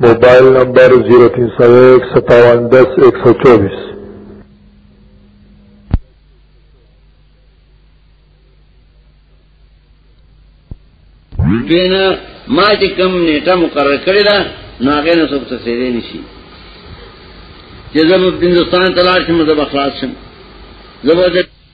موبایل نمبر 03015710124 دوینا ما چې کم نیټه مقرر کړی دا نو هغه نه څوک څه سیری نشي چې زه په هندستان تلار شم زه بخلاص شم زه به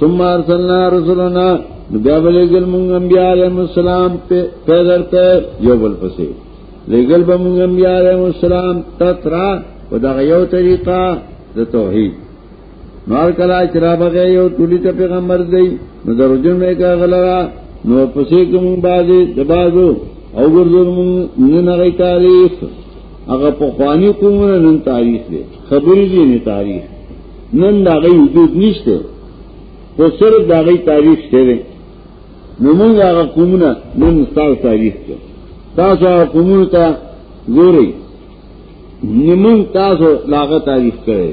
ثم ارسلنا رسلنا بیا بلګل مونږ انبیاء علیهم السلام په پیدر ته یو بل پسې لګل به مونږ انبیاء علیهم السلام تترا په دغه یو طریقه د توحید نور کلا چې را بغه یو ټولي ته پیغمبر دی نو دروژن مې کا غلرا نو پسې کوم بازي د بازو او ګرځو مونږ نه نه تاریخ هغه په خواني کومه نن تاریخ دی خبرې دي نه تاریخ نن دا غي وجود نشته خو صرف دا غي تاریخ شته دی نو موږ هغه قومونه نن ستاسو تاریخ ته تاسو هغه قومونه ته ګورئ نیمون تاسو لاغه تاریخ کړي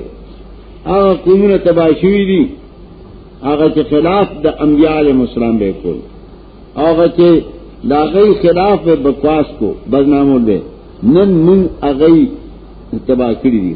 هغه قومونه تباہ شوی دي هغه چې خلاف د انبیاء علیهم السلام به کول هغه چې لاغه خلاف به بکواس کو بدنامو دي نن موږ هغه تباہ کړی دي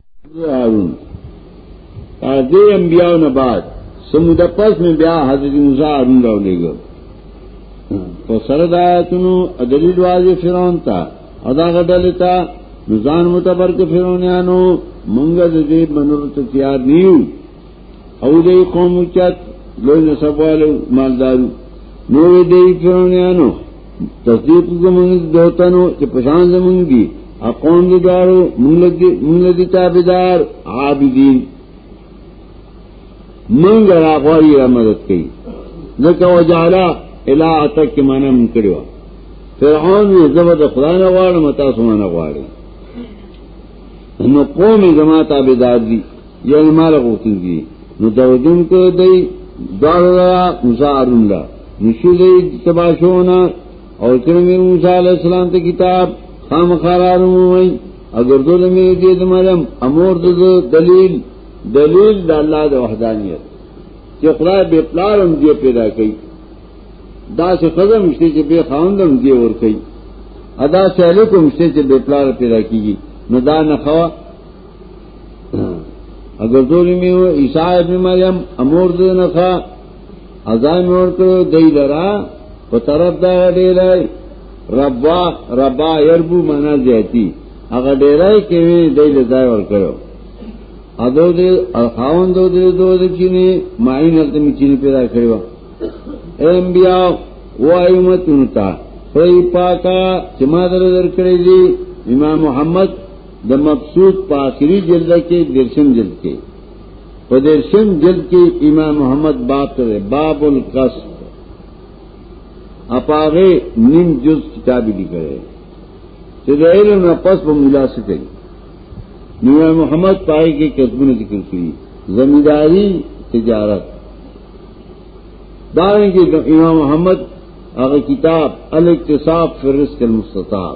هارون دې انبیاء نه بعد سموده پس مې بیا حضرت موسی هارون راولېګو په سره د آیاتونو دلیل واځي فرعون ته ادا غډلې ته نزان متبر کې فرعونانو مونږ دې بنور ته تیار نیو او دې قوم چت لوی نسبوالو مالدارو نو دې فرعونانو تصدیق زمون دوتنو چې پشان زمون دي اقوام دې دارو مونږ دې تابعدار عابدین مونږ راغوي را مدد کوي ځکه وجاله الا تک منم کړو فرعون یې زبر د خدای نه غواړم تاسو نه غواړم نو قوم زما تابعدار دي یعنی مال غوتن کی نو دوجن کو دی دوار را موسیٰ آرون را نشو دی تباشونا اور کرمی موسیٰ علیہ السلام تا کتاب خام خارارون ہوئی اگر دو لمی دید مرم امور دو دلیل دلیل دا اللہ دا وحدانیت چی خدا بے پلارم دی پیدا کئی دا سے خزم اشتے چی بے خاندم دی اور کئی ادا سہلکم اشتے چی بے پلار پیدا کی گی نو دا نخوا اگر تو میں ہو عیسا ابن مریم امور دے نہ تھا ازا مور کرو دئی درا وہ طرف دا ڈے رائے ربا ربا یربو مانا جہتی اگر ڈے رائے کہ دئی لتا اور کرو ادو دے خاون دو دے دو دے چینے مائی نل تم چینے پیدا کرو اے انبیاء وہ آئی مت انتا خدای پاکا چما در در کرے جی امام محمد د مبسوط په آخري جلد کې درشم جلد کې په درشم جلد کې امام محمد باب ته باب القصد اپاغه نیم جز کتاب دی کړي چې د علم نه پس په مولا څه کوي نو محمد پای کې کسبونه ذکر کړی زمینداری تجارت داریں گے امام محمد اگر کتاب الاقتصاب فرسق المستطاب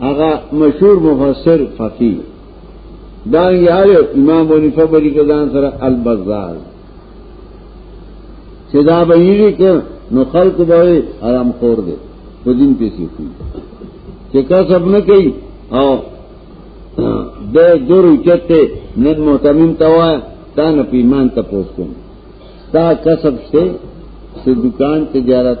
هغه مشهور مفسر فقی دا یار امام بنی فبری کدان سره البزار چې دا به یې کې نو خلق به آرام خور دي په دین کې سي کوي چې کا سب نه کوي او د دور چته نن محتمم توا تا نه پیمان ته پوس کوم تا کسب شته چې دکان تجارت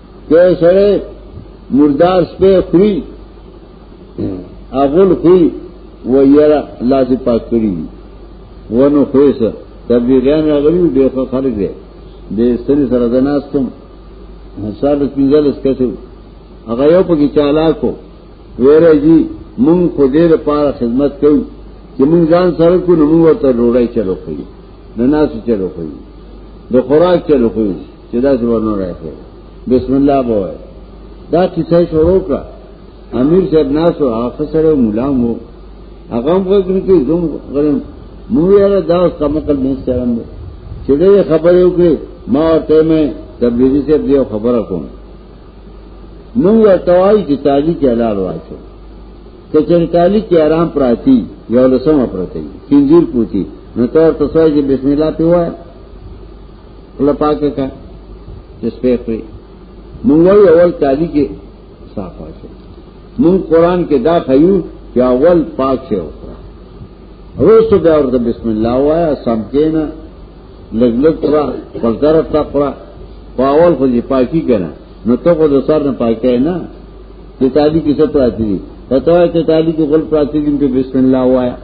کې سره مردار سپه خوري اغل خوري و یرا الله دې پاک کړی ونه خوېسه تبلیغیان راغلی ډېر خلک دی د سری سره د ناستم سال پنځل سکته هغه یو پکې چالا کو ویره جی مونږ خو دې لپاره خدمت کوو چې مونږ ځان سره کو نو مونږ ته ډوړای چلو کوي نه ناس چلو کوي د خوراک چلو کوي چې دا څور نه راځي بسم الله بوه دا کیسه شروع کړه امیر صاحب ناسو هغه سره مولا مو هغه هم وګورئ چې زوم غلم مو یاره دا اوس کوم کل نه سترم چې دې خبرې وکړي ما ورته مې تبلیغی صاحب دې خبره کوم نو ورته وایي چې تعالی کې حلال واچو کچن کالی کې آرام پراتی یو لسمه پراتی خنزیر پوتی نو تور تسوای چې بسم الله په وایي الله پاک کا جس پہ کوئی منگوئی اول تالی کے صاف آشو من قرآن کے دا خیو کہ اول پاک سے ہوتا روز تو بیا ورته بسم الله وایا سم کینا لګ لګ قرا پر طرف تا قرا په اول خو دې پاکي کنا نو ته خو د سر نه پاکه نه چې تعالی کې څه پراتی دي پتہ چې تعالی کې غل پراتی دي په بسم الله وایا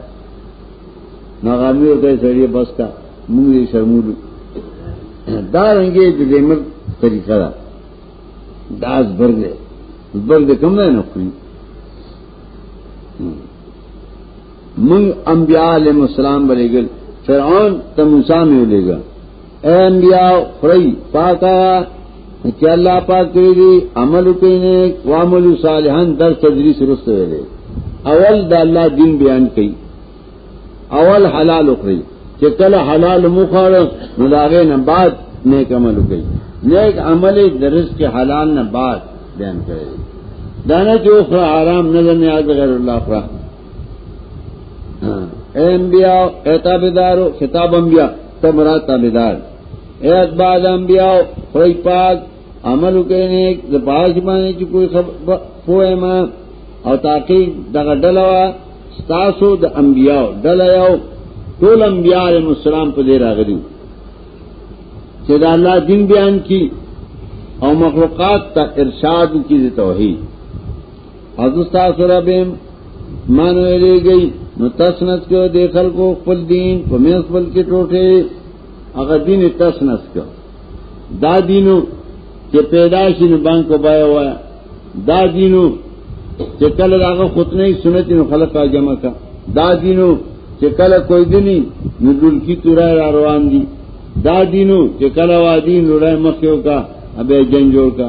نو هغه امیر ته سړی بس کا موږ یې شرمولو دا رنګه د دې مر طریقه ده دا زبر دی زبر دې کوم نه خوري من انبیاء علیہ السلام بلے گل فرعون تمسام لے گا اے انبیاء خری پاکا چې الله پاک کړی دی عمل کینه او عمل صالحان در تدریس رسته ویلې اول د الله دین بیان کړي اول حلال وکړي چې کله حلال مخاړ نو داغه نه بعد نیک عمل وکړي نیک عمل درس کې حلال نه بعد بیان کړي دانه چې اخرى حرام نه نه یاد غیر الله اخرى اے انبیاء اے تابعدارو خطاب انبیاء تمرا تابیدار اے اتباع دا انبیاء خوئی پاک عملو کے نیک دا پاس بانے چی کوئی خبر پوئے ما او تاقیق دا غدلوا ستاسو دا انبیاء دلیو طول انبیاء علیہ السلام پا دیر آگریو چی دا اللہ دین بیان کی او مخلوقات تا ارشاد کی دا توحید ازستا سرابیم مانو ایلی گئی نو تسنس کو دے خلقو خپل دین په مې خپل کې ټوټه هغه دین تسنس کو دا دینو چې پیدا شي نو باندې کو بای وای دا دینو چې کله هغه خطنه سنت نو خلق کا جمع کا دا دینو چې کله کوئی دیني نو دل کی تورا روان دي دا دینو چې کله وادي نورای مخیو کا ابه جنجو کا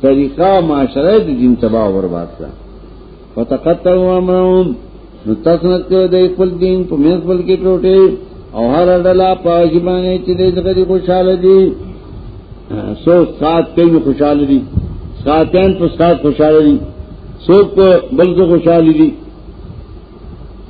طریقہ معاشرہ دی دین تباہ و برباد کا فتقتلوا امرهم نو تسنت کړ د خپل دین په مېز خپل کې ټوټه او هر ډلا پاجي باندې چې دې څنګه دي خوشاله دي سو سات کوي خوشاله دي ساتین په سات خوشاله دي سو په بل څه خوشاله دي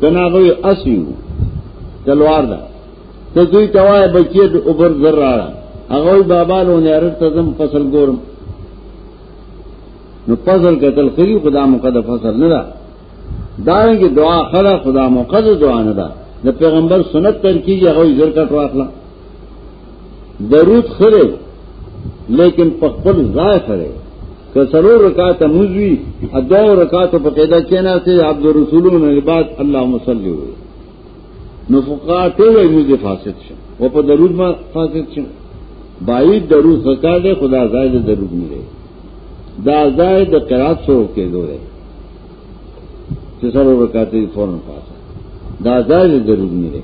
کنا غوی اسیو تلوار دا ته دوی توای بچی د اوبر زر را هغه بابا له نه رت تزم فصل ګورم نو فصل قتل خری خدا مقدس فصل نه دا دانګي دعا خلا خدا مقدس دعا نه دا د پیغمبر سنت تر کیږي هغه زر کټ واخلا درود خره لیکن په خپل ځای خره که سرو رکعات مزوی ادو رکعات په قاعده کینا سي عبد الرسولون عباد الله مصلی وي نو فقات وي موږ فاسد شه او په درود ما فاسد شه بای درود خطا ده خدا زائد درود نه ده دا زائد قرات سو کې دوه چې سره ورکاته فورن پاس دا ځای ضروري نه دی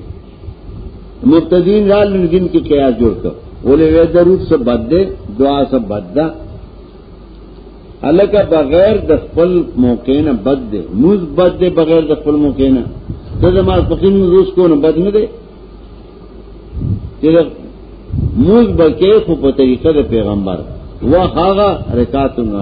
مبتدین را لږین کې قیاس جوړ کړ ولې وې ضرورت څه بد ده دعا څه بد ده الکه بغیر د خپل موقع نه بد ده موز بد ده بغیر د خپل موقع نه د زما پخین روز کو نه بد نه ده چې موز بکې خو په طریقه د پیغمبر وه هغه رکعاتونه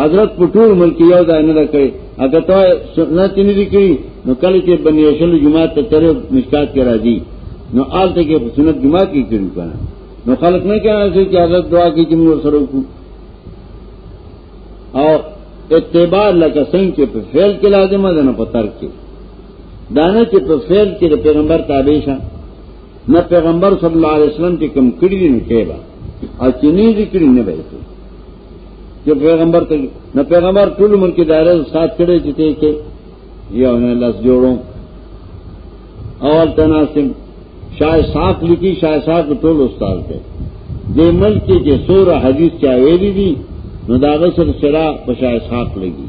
حضرت په ټول ملک یو ځای نه کړی اګه ته سنت نه دي کړی نو کله چې بنی شل جمعه ته تر مشکات کرا دي نو آلته کې سنت جمعه کې کړی کنه نو خلق نه کړه چې حضرت دعا کې جمهور سره کو او اتباع لکه څنګه چې په فعل کې لازم ده نه په ترک کې دانه چې په فعل کې د پیغمبر تابع شه نه پیغمبر صلی الله علیه وسلم چې کوم کړی نه کېبا او چې نه ذکر نه وایي جو پیغمبر ته نه پیغمبر ټول عمر کې دایره استاد کړي چې ته کې یو نه لاس جوړو اول تناسب شاه صاحب لیکي شاه صاحب ټول استاد دی د ملک کې سوره حدیث چا ویلي دي نو داغه سره شرا په شاه صاحب لګي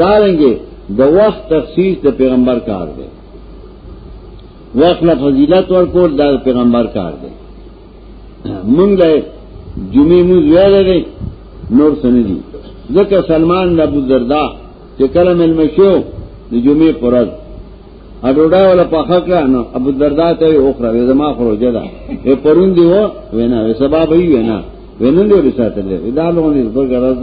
دارنګه د وخت تخصیص د پیغمبر کار دی وخت له فضیلت ورکول د پیغمبر کار دی مونږ له جمعې مونږ ویلې نور سنې دي ځکه سلمان د ابو دردا چې کله مل مشو د جمعې پرد اډوډا ولا پخا کړه نو ابو دردا ته یو خره وې زما خرو جدا یې پرون دی و وینا وې سبب یې وینا وینندې ورساتلې دا لغونې زبر غرض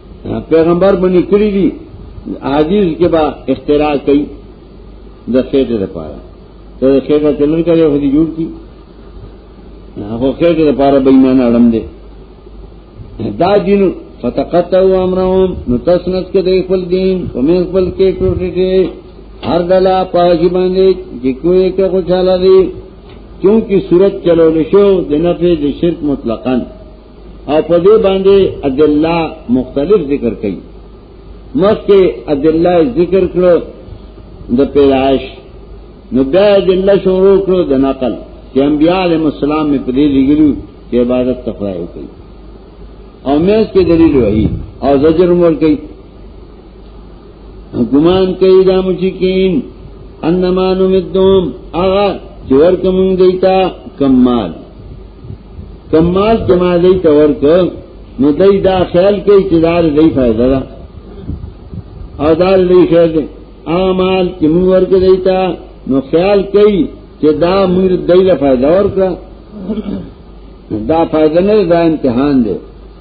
پیغمبر باندې کړی دي حدیث کې با اختراع کوي د خېټه لپاره ته خېټه تلل کوي خو دې جوړ کی هغه خېټه لپاره به ایمان اړم دي دا دین فتقطعوا امرهم نو تسنس کې د خپل دین او مې خپل کې ټوټه کې هر دلا پاجي باندې چې کوی کې خوشاله دي کیونکه صورت چلو لشو د نفع د شرک مطلقاً او په دې باندې ادله مختلف ذکر کړي مخکې ادله ذکر کړو د پیدائش نو بیا ادله شروع کړو د نقل چې انبیاء علیهم السلام می په دې لګیلو چې عبادت تخوای کوي او مې کې دلیل وایي او زجر مور کوي گمان کئی دا مشکین انما نمدوم آغا چور کمون دیتا کم مال کم مال چما دیتا ورک نو دی دا خیال کئی چی دار دی فائدہ دا او دار دی خیر دی آغا مال چمون ورک دیتا نو خیال کئی چی دا میر دی دا فائدہ ورکا دا فائدہ نہیں دا امتحان دے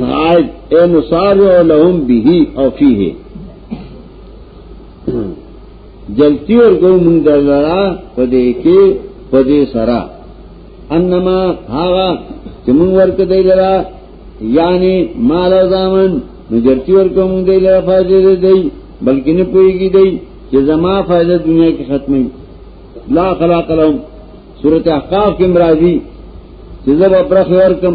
آیت اے نصارع لهم به او فيه جلتی اور گو من دلرا پدے کے پدے سرا انما هاغا چمن ورک دی لرا یعنی مال او زامن نو جلتی اور گو من دی لرا فائدہ دی دی بلکہ نہ پوئی گی دی کہ زما فائدہ دنیا کی ختمی لا خلاق لهم سورت احقاف کی مرازی چیزب اپرخ ورکم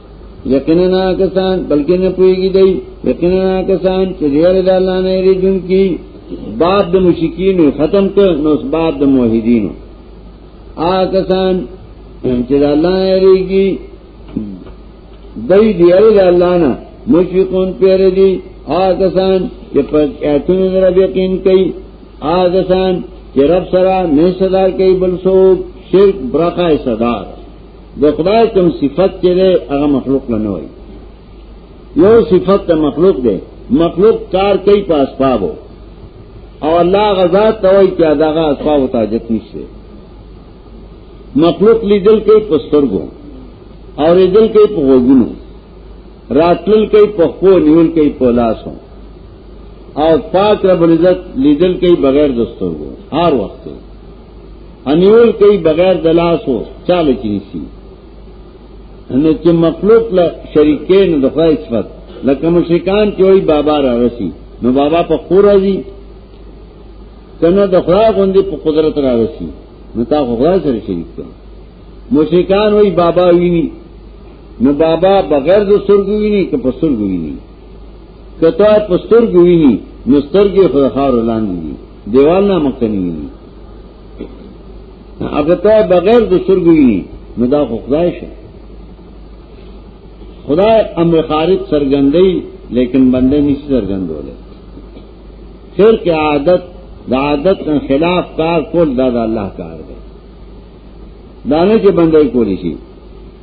یقینا کسان بلکې نه پويږي دی یقینا کسان چې ډیر د الله نه لري جون کی باب د مشکین ختم کړ نو باب د موحدین آ کسان چې د الله نه لريږي دای دی د الله نه مشفقون پیر دي آ کسان چې په اعتماد سره یقین کوي آ کسان چې رب سره نه صدر کوي بل څوک شرک برخه صدر د خدای کوم صفت چې ده هغه مخلوق نه نه وي یو صفت د مخلوق ده مخلوق کار کوي په اسبابو او الله غزا ته وایي چې داغه اسباب ته حاجت نشته مخلوق لیدل کوي په سترګو او ریدل کوي په غوګونو راتل کوي په خو نیول کوي په لاسو او پاک رب العزت لیدل کوي بغیر د سترګو هر وخت انیول کوي بغیر د لاسو چاله کې نشي نو چې مخلوق له شریکې نه د خدای صفات لکه مشرکان چې وای بابا را رسی نو بابا په خور راځي کنه د خدای غوندې په قدرت را رسی نو تا خدای سره شریک کړ مشرکان وای بابا ویني نو بابا بغیر د سرګو ویني که په سرګو ویني کته په سرګو ویني نو سترګې خو خار لاندې دي دیوال نه مکنی ویني هغه ته بغیر د سرګو ویني نو دا خو خدای شه خدای امر خارج سرګندې لیکن بندې نشي سرګندولې خیر کې عادت د عادت نه خلاف کار کول دا د الله کار دی دانه چې بندې کولی شي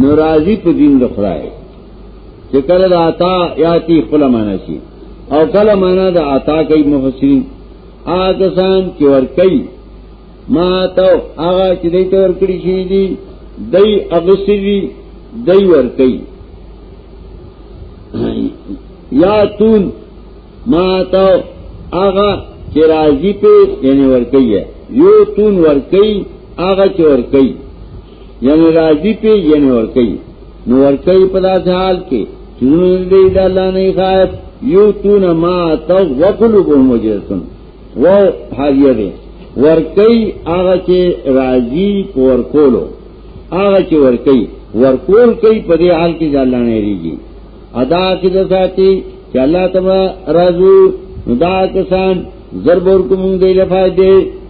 نو راضی په دین د خدای چې کله د عطا یاتی خپل معنا شي او کله معنا د عطا کوي محسن هغه سان چې ور کوي ما ته هغه چې دې ته ور کړی شي دي دای اغسری دای ور کوي یا تون ما ته هغه چې راضی په یعنی ور کوي یو تون ور کوي هغه چې ور کوي یعنی راضی پی یعنی ورکی نو ورکی پدا سے حال کے چنون دی دا اللہ نئی خائف یو تون ما تاو وقلو بہم وجرسن وو حاضر دے ورکی آغا چے راضی پو ورکولو آغا چے ورکی ورکول کئی پدے حال کی دا اللہ نئی ریجی ادا کی دا ساتی چا اللہ تبا رازو ندا کسان ضرب ورکو مونگ دی لفائی دے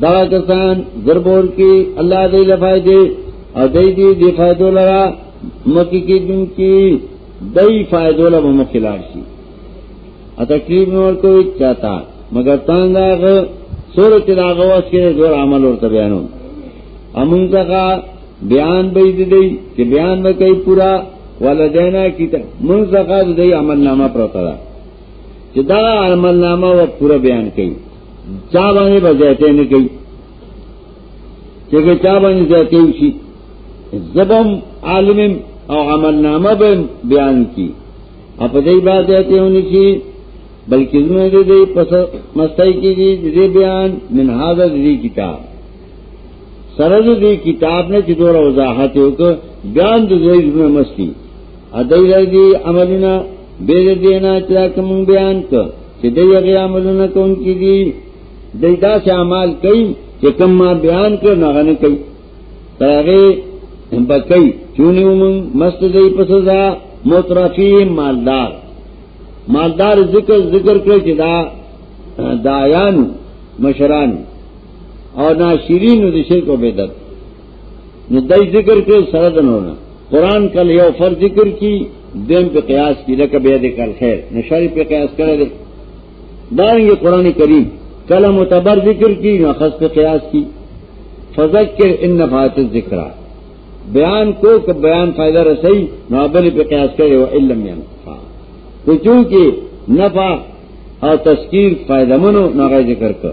دا کسان ضربور کی اللہ دی لفائی دے او دی دی دی فائدو لرا مکی کی دن کی دی فائدو لرا مکی لارشی او تکلیب نور کوئی چاہتا مگر تانگ آگا سور چی دا غواس کی زور عمل اور تبیانو امون تکا بیان بی دی دی چی بیان بکی پورا والدینا کی تا من تکا دی عمل نامہ پرتا دا چی دا عمل نامہ و پورا بیان کئی چا باندې بزیته نه کوي چې چا باندې زیته وشي زبم عالم او عمل نامه به بیان کی اپ دې با زیته ونی شي بلکې زموږ دې پس مستای کیږي دې بیان من هاذا دې کتاب سرز دې کتاب نه چې دوه وضاحت وکړ بیان دې زموږ مستی ادای لري عملونه بیر دینا چې کوم بیان ک چې دې هغه عملونه کوم کې دي دې دا چې اعمال کوي چې کوم ما بیان کړ نه غنه کوي ترغه بکای چونی ومن مست دې په سزا مترفی مالدار مالدار ذکر ذکر کړی چې دا دایان مشران او ناشرین د شرک او بدعت نو دای ذکر کې سره دنونه قران کله یو فرض ذکر کی دیم په قیاس کی لکه بیا دې کل خیر نشری په قیاس کړی دا یې قران کریم کله متبر ذکر کی نو خاص په قیاس کی فذکر ان نفعت الذکر بیان کو که بیان فائدہ رسئی نو بل په قیاس کړي او علم یې انفع تو چونکی نفع او تذکیر فائدہ منو نو غي ذکر کړ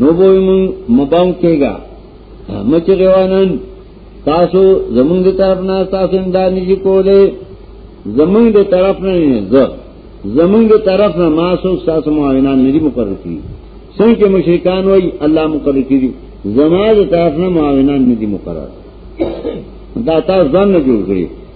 نو به مون مباو کېګا مچ غوانن تاسو زمونږ د طرف نه تاسو امداد نشي کوله زمونږ د طرف نه نه زه زمونږ د طرف نه ما سو تاسو معاونان ندي مقرر کړی څنګه مشرکان وای الله مقرر کړی زموږ د طرف نه معاونان ندي مقرر دا تاسو ځان نه جوړ کړی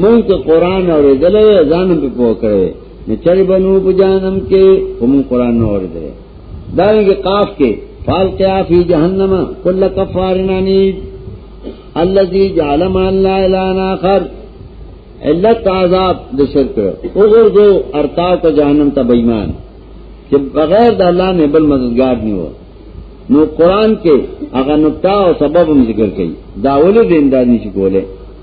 مونږ ته قران اوریدلې ځانم په پوه کړې نه چر بنو په جانم کې هم قران نه اوریدلې دا یې قاف کې فال قیا فی جهنم کل کفارن عنید الذي جعل ما لا اله الا اخر علت عذاب د شرک او ورغو ارتا ته جهنم ته بېمان چې بغیر د الله نه بل مددگار نیو نو قران کې هغه نقطه او سبب هم ذکر کړي داول دیندار نشي کوله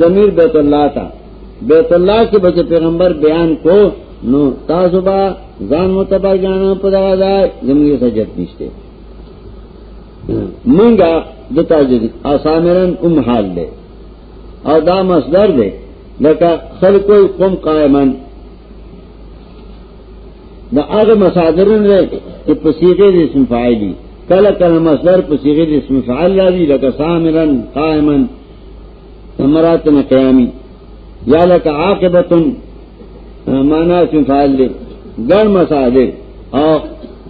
ضمیر بیت الله تا بیت الله کې بچ پیغمبر بیان کو نو تاسو با ځان متبر غاڼه په دا ځای زموږه سجد نشته منګه د تاجدي اسامرن ام حال ده او دا مصدر ده لکه خلقو قوم قائمن دا هغه مصادر نه چې په صيغه د اسم فاعل دي کله کله مصدر په صيغه د اسم فاعل راځي لکه سامرن قائما امراتن قیامی یا لکه عاقبتن معنا اسم فاعل دي ګڼ مصادر او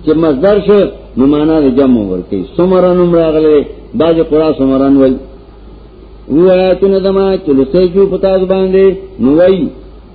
چې مصدر شو نو معنا د جمع ورته سمرن راغله باج قرا سمرن وای وای ته نه دما چې لسې جو پتا ځبان دي نو وای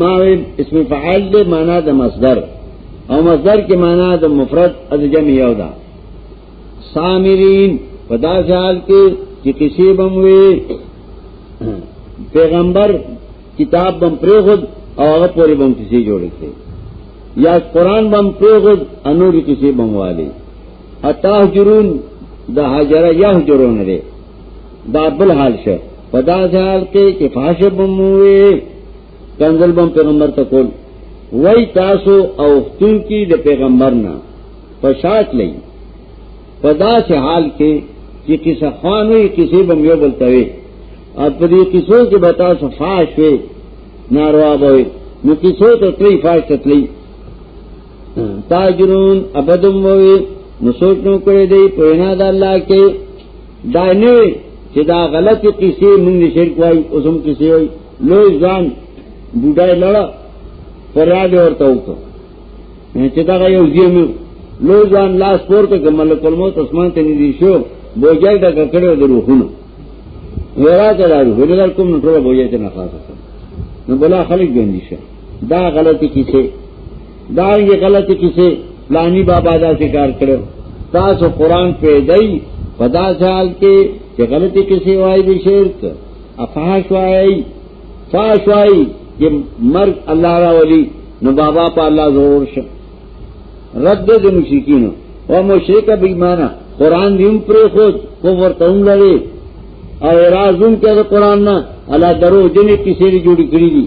ما اسم فعال دے مانا دا مصدر او مصدر کے مانا دا مفرد از جمع یو دا سامرین پدا سے حال کے کہ کسی بم ہوئے پیغمبر کتاب بم پری خود او هغه پوری بم کسی جوړ کړي یا قران بم پری خود انور کسی بم والی اتاهجرون د هاجر یهجرون لري دا بل حال شه په دا حال کې چې فاش بموي کنزل بم پیغمبر ته کول وای تاسو او ختم کی د پیغمبر نه پشاک لې په دا حال کې چې کیسه خوان وي کیسه بم یو بلته وي او په دې کیسو کې به تاسو فاش وي ناروا به وي نو کیسو ته تری فاش ته تلی تاجرون ابدم وي نو سوچ نو کړی دی په نه د الله کې دا نه چې دا غلطي قصې مونږ نه شرک وای او زم قصې وای لوی ځان بډای لړ فریاد ورته وکړ چې دا یو زیمه لوی ځان لاس پورته کوم ملک الموت اسمان ته ندی شو بوجای دا کړو د روحونو ورا کړو ولر کوم نو ټول بوجای ته نه خاصه نو بلا خلک ګندی شه دا غلطي قصې دارنګه غلطه کیسه پلانی بابا دا ذکر کړو تاسو قران په دی پدا سال کې چې غلطه کیسه وایي د شرک افحاش وایي فاش وایي چې مرګ الله را ولي نو بابا په الله زور شه رد د مشرکین او مشرک به ایمانه قران دیم پر خود کو ورته هم لري او رازون کې قران نه الله درو جنې کیسې جوړې کړې دي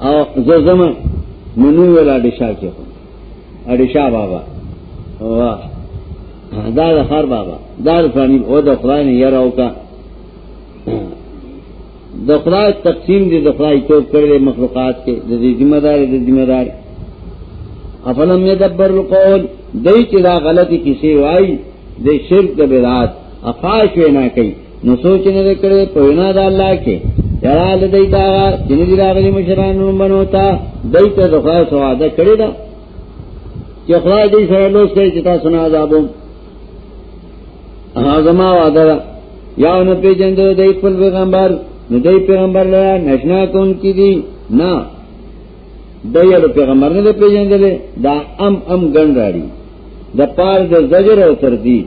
او زرزم منوی ولا ڈشا کی خون اڈشا بابا واہ دا دا خار بابا دا دا فانی او دا خدای نی یراو کا دا خدای تقسیم دی دا خدای توب کرده مخلوقات کے دا دی ذمہ دار دا ذمہ دار افلم یدبر القول دی چی دا غلطی کسی وائی دی شرک دا بیرات افاش وینا کئی نو سوچ نه وکړي په وینا د الله کې یرا لدی دا چې نه دی راغلی مشرانو منو تا دای ته دغه سواده کړی دا چې خدای دې سره لوس کوي چې تاسو نه عذابو اعظم وعده یا نه پیجن دې دای خپل پیغمبر نو دای پیغمبر لا نشنا کون کی دي نه دای له پیغمبر نه پیجن دې دا ام ام ګڼ راړي د پار د زجر او تردید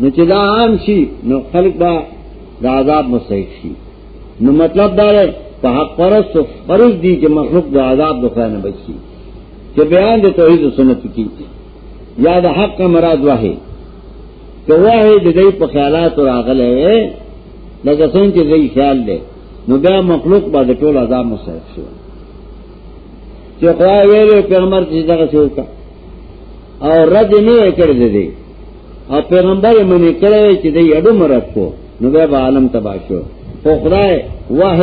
نو چې دا عام شي نو خلک به د عذاب مستحق شي نو مطلب دا دی په حق پرست فرض دي چې مخلوق د عذاب د خانه بچي چې بیان د توحید او سنت کی یا د حق مراد واه که واه د دې په خیالات راغله وي لکه څنګه چې دې خیال دی نو بیا مخلوق به د ټول عذاب مستحق شي چې خدای ویلو پیغمبر چې دغه څه وکړه او رد نه کړی دی او پیغمبر یې منې کړی چې دی اډو مرد کو نو به عالم تبا شو خو خدای واه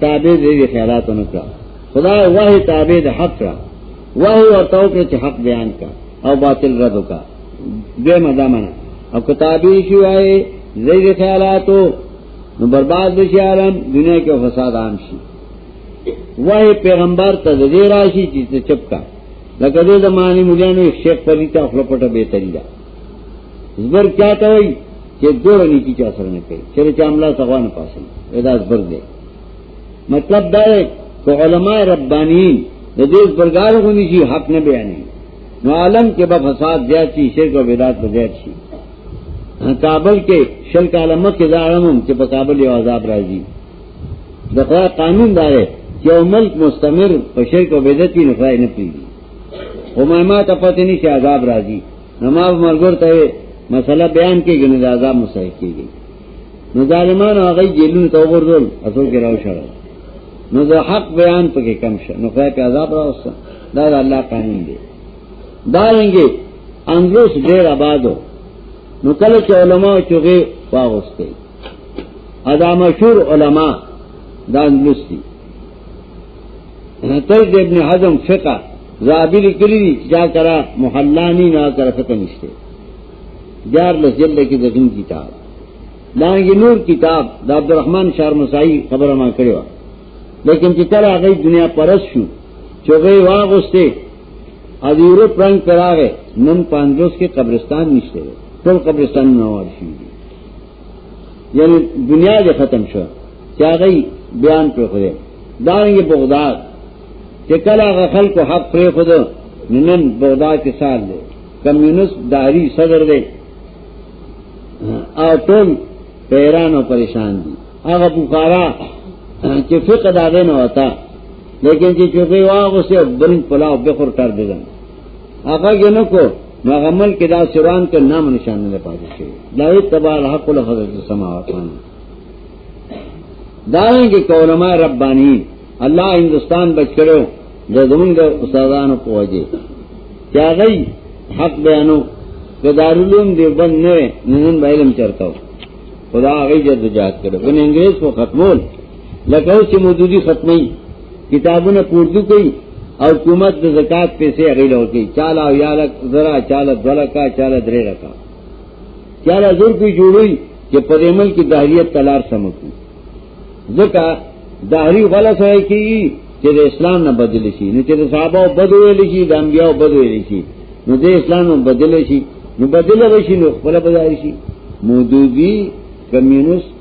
تابع دې خیرات نه کړ خدای واه تابع د حق را واه ورته کې چې حق بیان کا او باطل رد کا دې مدامنه او کتابی شو آئے زید خیالاتو نو برباد بشی عالم دنیا کې فساد عام شي وای پیغمبر ته د دې راشي چې چپ کا لکه دې زماني مولانو شیخ پلی ته خپل پټه به تریدا زبر کیا ته وای چې دور نه کی چا سره نه کوي چې چا عمله تغوان پاسي ادا زبر دې مطلب دا دی چې علما ربانین د دې زبرګار غونی شي حق نه بیانې نو عالم کې به فساد زیات شي شرک او بدعت زیات شي کابل کې شل کاله مخکې دا علم چې په کابل یو عذاب راځي د خدای قانون دا دی چې یو ملک مستمر په شرک او بدعت نه خدای نه پیږي خو ما ما ته پته نشي عذاب راځي نو ما مرګور ته مسله بیان کېږي نه عذاب مسای کېږي نو ظالمان هغه جیلونو ته وګورل اصل کې راو شړل نو د حق بیان پکې کم شه نو خدای په عذاب راوسته دا د الله قانون دی دا رنګي اندروس ډېر آبادو نو کله چې علماء چوغي واغسته ادا مشهور علما دا لستی تر د ابن حزم فقہ زابیر کلی جا کرا محلانی نا کرا فقہ نشتے دیار لس جلد کی دغیم کتاب دانگی نور کتاب دا عبدالرحمن شار مسائی خبر ما کرے وا لیکن چې کله هغه دنیا پرس شو چې غي واغسته از یورپ رنگ کراغه نن پاندوس کې قبرستان نشته ټول قبرستان نوار شي یعنی دنیا دې ختم شو چې هغه بیان پر خو دې دا یې بغداد چې کله هغه خلکو حق پر خو دې نن بغداد کې سال دې کمیونست داری صدر دې او ټول پیران او پریشان دي هغه بخارا چې فقہ دا نه وتا لیکن چې چوکي واغسته بل پلاو بخور کار دي هغه جنو کو نو غمل کې دا سوران کې نام نشان نه پاتې شي دا یې تبع الحق له حضرت سماوات باندې دا یې کې علماء ربانی الله هندستان بچ کړو د زمونږ د استادانو په وجه چا غي حق بیانو کدارولم دی بند نه نن به علم چرتاو خدا غي جد جات کړو ان انګريز کو ختمول لکه اوس چې مودودي ختمي کتابونه پوردو کوي او حکومت د زکات پیسې غیل ورکي چاله او یالک زرا چاله دلکا چاله درې رکا چاله زور کوي جوړوي چې په دې ملک کې دهریت تلار سمکو ځکه دهری غلا سره کوي چې د اسلام نه بدل شي نو چې د صحابه بدل ویل شي د انبیاء بدل ویل شي نو د اسلام نه بدل شي نو بدل وشي نو خپل بدل شي مودودي کمیونست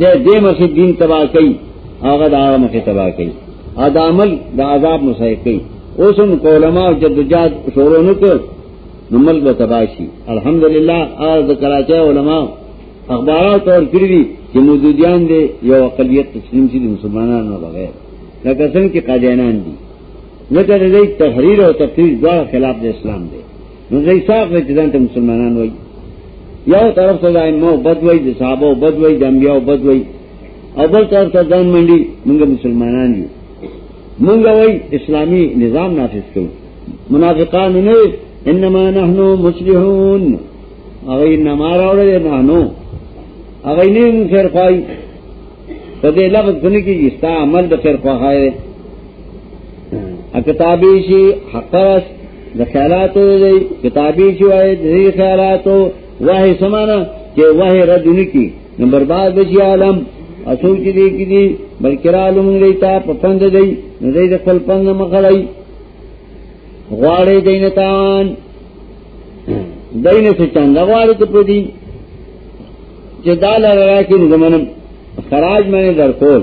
دې دې مخې دین تباہ کوي هغه دا مخې تباہ کوي ادا عمل د عذاب مسایق کوي اوس هم علماء او جدوجہد شروع نه کړ نو مل به تباہ شي الحمدلله او د کراچۍ علماء اخبارات اور کړی دي چې موجودیان دي یو اقلیت تسلیم شي د مسلمانانو بغیر لکه څنګه چې قادیانان دي لکه د دې تحریر او تفسیر دواړه خلاف د اسلام دي نو زې صاحب نه چې ځان ته مسلمانان وایي یو طرف ته ځای مو بد وایي د صحابه بد وایي د انبیاء بد وایي او بل طرف ته ځان منډي موږ مسلمانان یو موږ وایي اسلامي نظام نافذ کوو منافقان نه انما نحن مسلمون هغه انما راوړل نه نو هغه نه خیر خوای په دې لفظ باندې کې استا عمل د خیر خوای اکتابی شي حقرس د خیالاتو دی کتابی شوای د خیالاتو واه سمانا چې واه رد نکی نو برباد بشي عالم اسو چې دی کې دی بلکې را لوم دی تا په پند دی نو دی د خپل پند مخړی غواړي دینتان دینه څه چاند غواړي ته پدی چې دال راکې زمونږ خراج مې درکول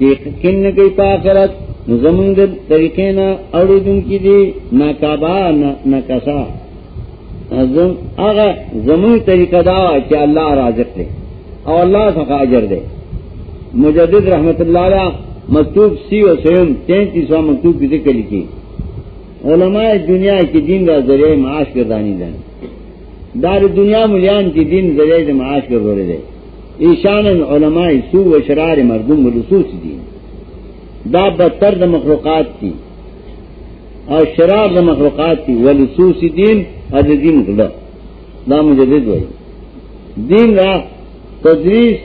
یقین نه کوي په آخرت نو زمونږ د طریقې نه اورېدونکي دي ناکابا ناکاسا زم هغه زمونږ طریقه دا چې الله رازق دی او الله څخه اجر دی مجدد رحمت الله علیه مکتوب سی او سیم 33 وا مکتوب کې ذکر لیکي علماء دنیا کې دین را ذریعہ معاش ګرځانی دي دار دنیا مليان کې دین ذریعہ معاش ګرځولې دي ایشانن علماء سو و شرار مردم ولسوس دي دا بدتر د مخلوقات دي او شرار د مخلوقات دي ولسوس دین او د دین غلا دا مجدد وایي دین را تدریس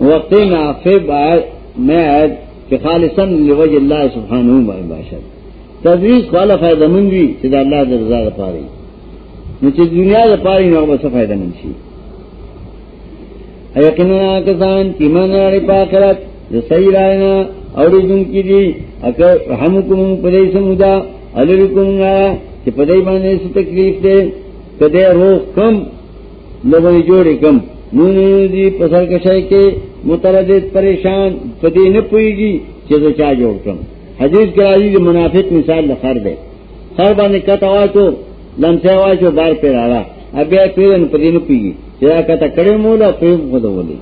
وقتی نافع باید میں عید کہ خالصا لوج اللہ سبحانہ بائی باشد تدریس خوالا فائدہ مند بھی چیز اللہ در رضا دا پاری نو چیز دنیا دا پاری نو بس فائدہ مند شید یقینا کسان چې من لري په آخرت د سیر آینا او دې جون کې دي اکه رحم کوم په دې سمودا الری کوم نه چې په دې باندې څه تکلیف ده کده روح کم لوګي جوړې کم نو نه دي په سر کې شي کې متردد پریشان په دې نه پويږي چې زه چا جوړ کم حدیث کې راځي منافق مثال لخر ده خر باندې کته وای ته لمسه واچو بار پر راړه بیا پیرن پدې نه پیږي چې دا کته کړې مولا په خود ولي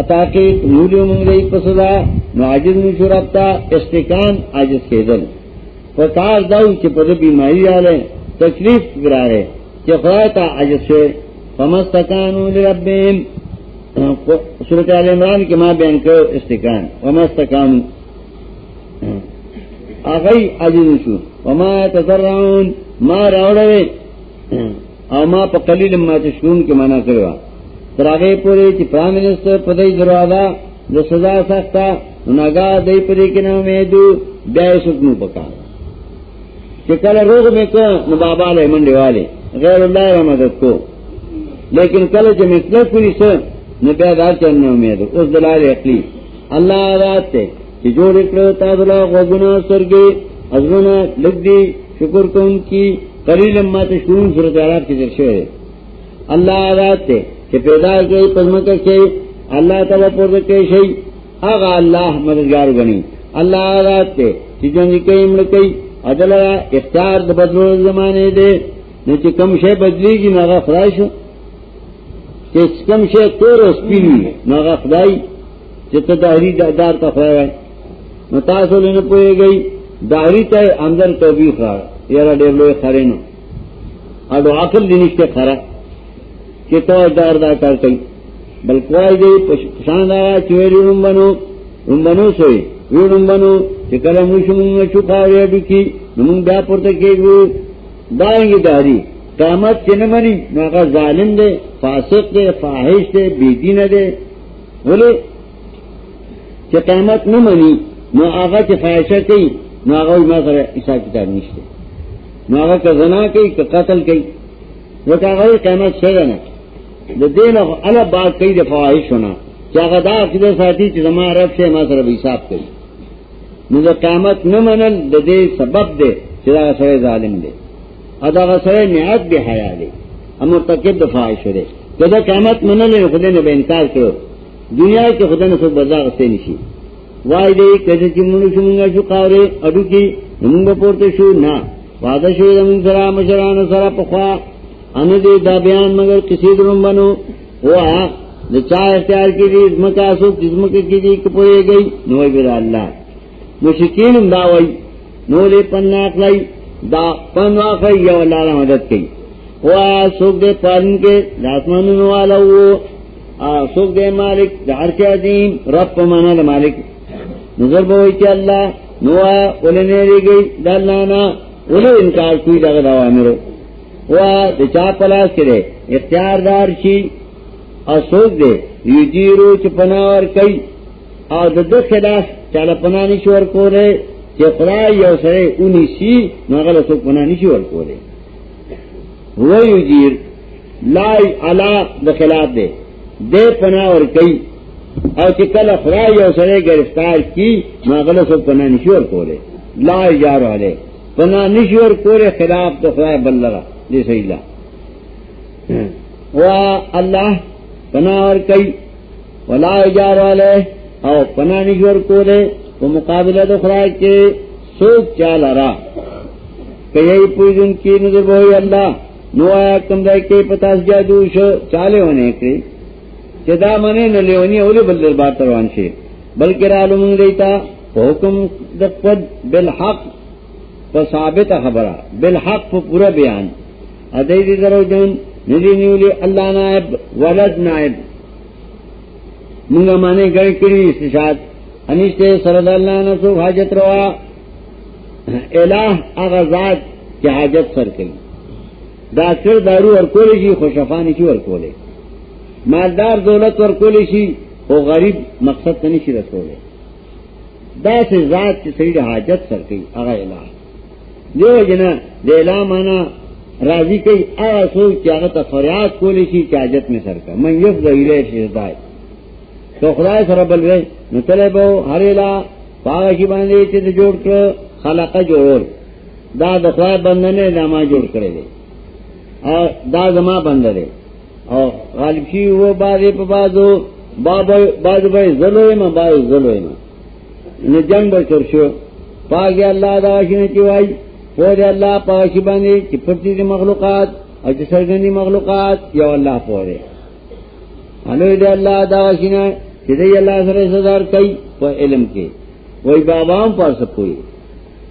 اتا کې نورو موږ دې په صدا نو عاجز نو شرابتا استقام عاجز کېدل په کار داو چې په دې بیماری رااله تکلیف ګراره چې خدای ته عاجز شي فمستکانو لربهم سورۃ ال عمران کې ما بیان کړ استقام ومستکانو اغی عجز شو وما تسرعون ما راوړوي او ما په قلیل ما ته شون کې معنا کړو ترغه پوری چې پرام منسټر په دې دروازه د سزا سخته ناګا دې پرې کې نه امیدو بیا یې سکنو پکا چې کله روغ مې کو نو بابا له منډي والے غیر الله را مدد کو لیکن کله چې مثله کړی سر نو بیا دا چنه امید اوس دلال عقلی الله ذات ته چې جوړ کړو تاسو له غوګونو سرګي ازونه لګي شکر کوم کی قلیل ما تشکرون سورۃ اعراف کې ذکر شوی الله ذات ته چې پیدا کړی پزمکه کې الله تعالی پورته کې شي هغه الله مددگار غني الله ذات ته چې ژوند کې امړ کوي اجل اختیار د بدلو زمانه دی نو چې کم شی بدلیږي نه غفرای شو چې کوم شی تور او سپین نو هغه خدای چې ته دایری دار ته خوای نو تاسو لنه پويږئ دایری ته اندر توبې خار یاره ډېر لوی خرینو اډو عقل لنیشته خره چې ته دار دا کار کوي بل کوای دی پښان دا چې ویلم بنو هم بنو سوی ویلم بنو چې کله موږ موږ چوکاو یې ډکی موږ بیا پورته کېږو دانګی داری قیامت چې نه مني نو هغه ظالم دی فاسق دی فاحش دی بی دین دی ولې چې قیامت نه مني نو هغه چې فاحشه کوي نو هغه ما سره حساب کتاب نشته نو هغه که زنا کوي که قتل کوي نو هغه قیامت شته نه د دین او الله باغ کوي د فواحشونه چې هغه دا عقیده ساتي چې زما رب شه ما سره حساب کوي نو د قیامت نه منل د دې سبب دی چې دا سره ظالم دی او دا سره نهایت به حیا دی امر تکب د فاحش دی کله قیامت منل نه خدای نه به انکار کړو دنیا کې خدای نه څه بازار ستې نشي وای دې کله چې موږ څنګه شو قاره اډو کې موږ پورته شو نه وعده شو موږ سره مشران سره په خوا ان دې دا بیان مگر کسی درم بنو واه د چا اختیار کې دي زمکا سو زمکه کې دي کپوي گئی نو بیر الله مشکین دا وای نو له پنا اخلي دا پن واخی یو الله مدد کوي وا سوګ دې پالن کې داسمانونو والو او سوګ دې مالک د هر چا عظیم رب په معنا د مالک نظر به وي چې الله نو ولنه لري ګي د الله نه ولې انکار کوي دا غواړم و د چا پلاس کړي اختیار دار شي او سوز دې یجیرو چې پناور کوي او د د خلاف چاله پنا نشي ور کوله چې خدای یو سره اونی شي نو هغه څوک پنا نشي ور کوله هو یجیر لا علا د خلاف دې دې پناور کوي او چې کله خدای یو سره گرفتار کی نو هغه څوک پنا نشي ور کوله لا یارو علیه پنا نشور کولې خلاف د خدای بل لره دې صحیح ده وا الله پنا ور کوي ولا اجار والے او پنا نشور کولې په مقابله د خدای کې سوچ چاله را کئی پوجن کی نظر بہوئی اللہ نو آیا کم دائی کئی پتاس جادو شو چالے ہونے کئی چدا منے نلیونی اولی بلدر بات روان شے بلکې رالو مونږ دیتا حکم د خپل بالحق په ثابت خبره بالحق په پوره بیان ا دې دې درو جن ندی نیولې الله نائب ولد نائب مونږه معنی ګڼ کړی استشهاد انشته سره د الله نه سو حاجت روا الہ هغه ذات چې حاجت سر کوي دا سر دارو ورکول شي خوشفانه شي ورکول مالدار دولت ورکول شي او غریب مقصد ته نشي رسولای دا سه ذات چې سړي حاجت سر کوي هغه الہ دیو جنا د الہ معنا راضی کوي هغه څوک چې هغه ته فریاد کولی شي چې حاجت می سر کا من یف د اله شي دای تو خدای سره بل وې نو تله به هر الہ پاګه کی باندې چې جوړ کړ خلق جوړ دا د خدای بندنه نامه جوړ کړی دی او دا زما بندره او غالب شي و بازي په بازو باب باز به زلوې ما باز زلوې ما نه جنگ به تر شو پاګي الله دا شنه چې وای پوهه الله پاشي باندې چې پرتی دي مخلوقات او چې سرګني مخلوقات یو الله پوهه انو دې الله دا شنه چې دې الله سره صدر کوي په علم کې وای بابام پر سپوي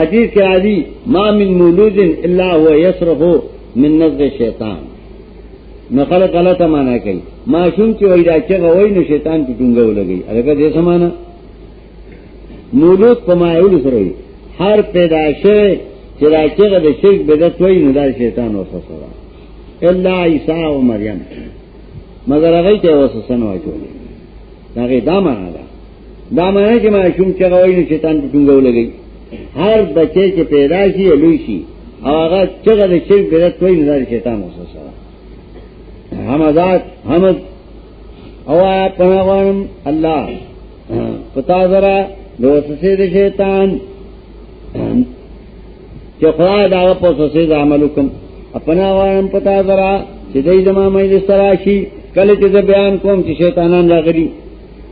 حدیث کې راځي ما من مولود الا هو يصرف من نزغ شیطان نو خلک غلطه معنا کوي ما شوم چې وای دا چې غوي نو شیطان په ټنګو لګي هغه دې سمانه مولود په مایول سره وي هر پیدا شوی چې دا چې د شرک بدعت وای نو دا شیطان وسوسه ده الا عیسی او مریم مگر هغه ته وسوسه نه واچولې هغه دا معنا ده دا معنی چې ماشوم چې غوي نو شیطان په ټنګه ولګي هر بچی چې پیدا شي لوی شي او هغه چې د شرک بدعت کوي نو شیطان وسوسه حمزات حمد او پناغوانم الله پتا ذرا دوسسه د شیطان چې خدای دا په وسوسه د عمل وکم خپل وارم پتا درا چې دای زما مې دستراشي کله چې بیان کوم چې شیطانان راغلي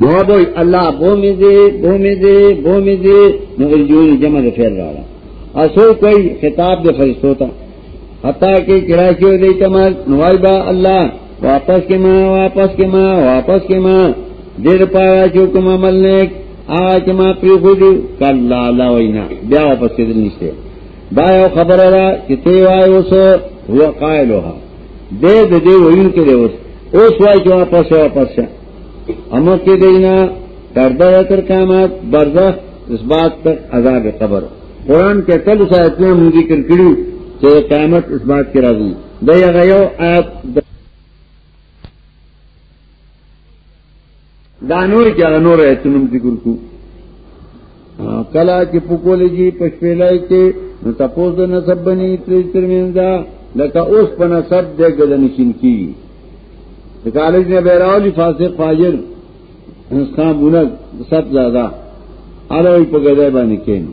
نو بوئی اللہ بو مزے بو مزے بو مزے نو ارجونی جمع دے فیر رالا اسو کوئی خطاب دے فرشتو تا حتی کہ کراچیو دے کمال نوائی با اللہ واپس کې ما واپس کې ما واپس کې ما ډېر پایا چې کوم عمل نیک هغه چې ما پری خو دې کلا لا وینا بیا واپس کېدل نشته دا یو خبره را چې ته وای اوس هو قائلها دې دې دې وین کې دې اوس اوس وای چې واپس واپس شه امر کې دینا تر دا تر قیامت برزخ اس بات تک عذاب قبر قرآن کے کل ساتھ میں ہم ذکر کروں کہ قیامت اس بات کے راضی د یغه یو آیت دا نور کې هغه نور ایتونه ذکر کو کلا چې پکولې جی پښپېلای کې نو تاسو د نسب بني تر ترمندا لکه اوس په نسب دې ګدن شین کی د کالج نه بیراولی فاسق فاجر انسان بونه سب زیاده علاوه په ګدای باندې کېنو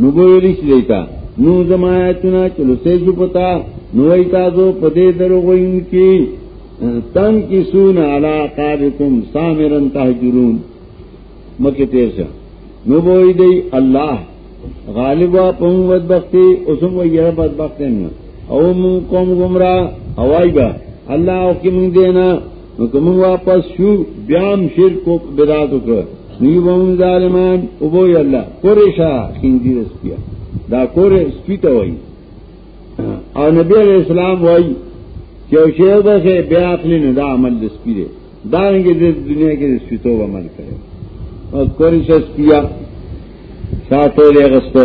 نو به ویلی شي دیتا نو زما آیاتونه چې لسې شو پتا نو ای تاسو په دې دروغین کې تن کی سون علا قابکم سامرن تهجرون مکه تیر شه نو به وی دی الله غالب وا په بدبختی اوسم وی یره بدبخت نه او مون قوم گمراه اوایبا الله او کې مونږ دینا نو کوم واپس شو بیا هم شرک او بدعت وکړ نیو بم ظالمان او بو یلا قریشا خندې سپیا دا کورې سپیته وای او نبی علیہ السلام وای چې او شی وبخه بیا اخلي نه دا عمل د سپیره دا رنګ د دنیا کې د سپیتو عمل کړي او قریشا سپیا ساتو لري غسته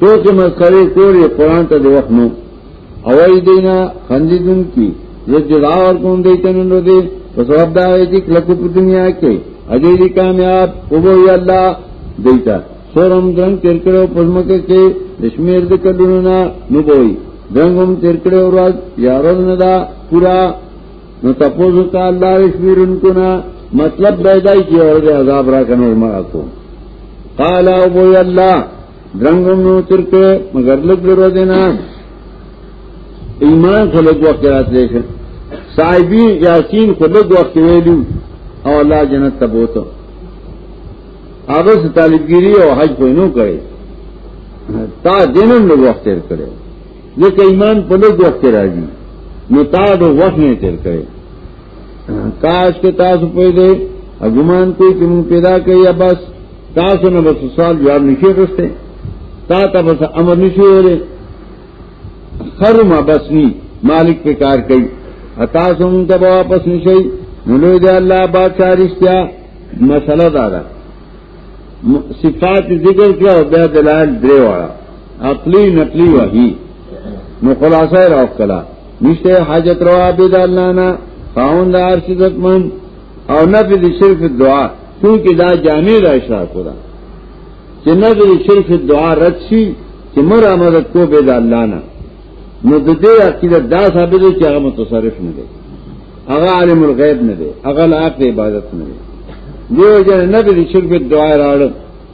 تو چې مسخره کوي قران ته دی وخت نو اوای دینا خندیدون کی رجدا اور کون دی تنن رو دی پس رب دا وی چې کلکو په دنیا کې اجي دي کامیاب او وی الله دیتا سورم درن تیر کړو پزمکه کې دشمیر د کډونو نه نو بوي دنګم تیر کړو ورځ یارل نه دا پورا نو تاسو ته الله رشمیرن کو نه مطلب پیدا کی اور عذاب را کنه ما کو قال ابو الله درنګو نو ترکه مگر لږ ورو دینا ایمان خلق وخت راتلې شه صاحبي یاسین خلق وخت ویلو او الله جنت ته بوته هغه طالبګيري او حج کوی نو کوي تا دینم لږ وخت تیر کړو ځکه ایمان په لږ وخت راځي نو تا د وخت نه تیر کړو کاش کې تاسو پوي دي اګمان کوي چې موږ پیدا کوي یا بس تاسو نه بس سوال جواب نشي غوښته تا ته بس امر نشي وره خر ما بس ني مالک په کار کوي اتا سم ته واپس نشي نو دې الله بادشاہ رښتیا مسله دا ده صفات ذکر کړه او بیا دلال درې واړه عقلی نقلی وحی نو خلاصه راوکړه نشته حاجت روا عبد الله نه خاوند عرش عزت من او نفي د شرک دعا چونکه دا جامع را اشراق ده چې نظر شرک دعا رد شي چې مر امدد کو به د الله نه نو د دې عقیده دا ثابت چې هغه متصرف نه دی هغه عالم الغیب نه دی هغه لاق عبادت نه دی دیو جن نبی شرک دعا راړ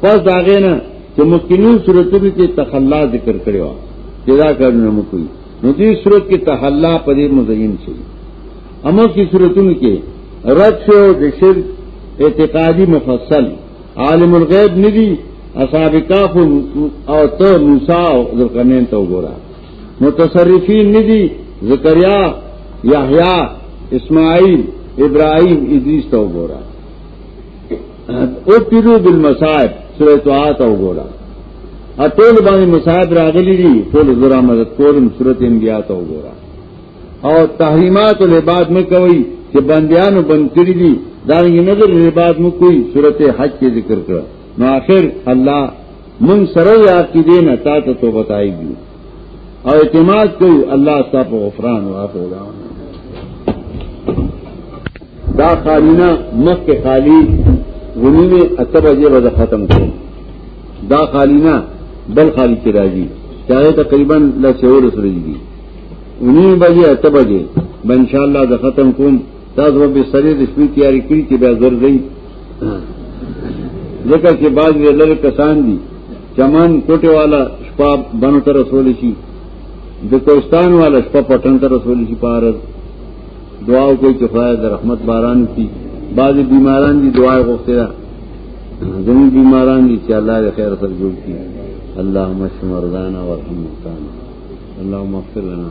پس دا غینا چې مکینو صورتونو کې تخلا ذکر کړو چې دا کارونه مو کوي نو دې صورت کې تخلا په دې مزین شي امو کې صورتونو کې رد شو د شرک اعتقادي مفصل عالم الغیب ندی اصحاب کاف او تو موسی او ذکرنین تو ګورا متصرفین ندی زکریا یحیی اسماعیل ابراهیم ادریس تو ګورا او پیرو بالمصائب سورہ توحا تا وګوره اټول باندې مصائب راغلي دي ټول زرا مدد کولم سورہ انبیاء تا وګوره او تحریمات العباد مې کوي چې بندیانو بند کړی دي دا یې نظر العباد مې کوي سورہ حج کې ذکر کړ نو اخر الله من سره یا کې دینه تا ته توبه تایږي او اعتماد کوي الله ستاسو په غفران واخو دا دا خالینا مخ کې خالی غنی نه اتبه جې وځه ختم کړو دا خالینا بل خالی کې راځي چاہے تقریبا لا سیور سره دي انہی بجے اته بجے به ان شاء الله د ختم کوم تاسو به سره د شپې تیاری کړی چې به زر زئی ځکه چې بعض لر کسان دي چمان کوټه والا شپه بنو تر رسول شي د کوستان والا شپه پټن تر رسول شي پار دعا کوي چې خدای د رحمت باران کی بعض بیماران دي دعا غوښته ده ځینې بیماران دي چې الله یې خیر سره جوړ کړي اللهم اشف مرضانا وارحم موتانا اللہ مفرنا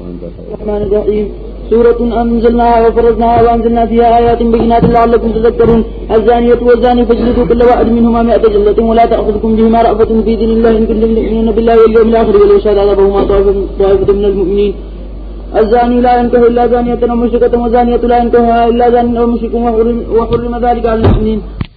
الرحمن الرحيم سورة أنزلناها وفرزناها وأنزلنا فيها آيات بينات لعلكم تذكرون الزانية والزاني فاجلدوا كل واحد منهما مئة جلة ولا تأخذكم بهما رأفة في دين الله إن كنتم تؤمنون بالله واليوم الآخر ولو شهد عذابهما طائفة من المؤمنين الزاني لا ينكه إلا زانية ومشركة وزانية لا ينكه إلا زانية ومشرك وحرم ذلك على المؤمنين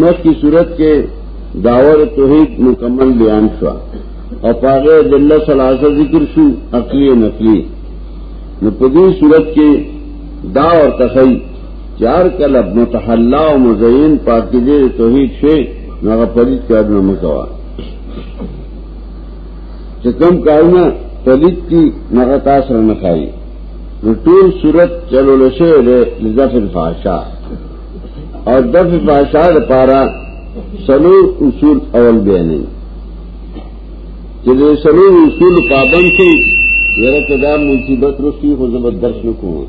مخ کی صورت کې داور توحید مکمل بیان شو او پاغه د الله ثلاثه ذکر شو عقلی نقلی نو په دې صورت کې دا اور تخی چار کلب متحلا او مزین پاکی دې توحید شي نو هغه پلیت کار نه مکوا چې کوم کارونه پلیت کی نغتا سره نه کوي نو ټول صورت چلو لشه دے لذف الفاشا اور دف الفاشا دے پارا سلو اصول اول بے نہیں کہ دے سلو اصول پابند سے یرا کدا مصیبت رسی ہو زبردست نکو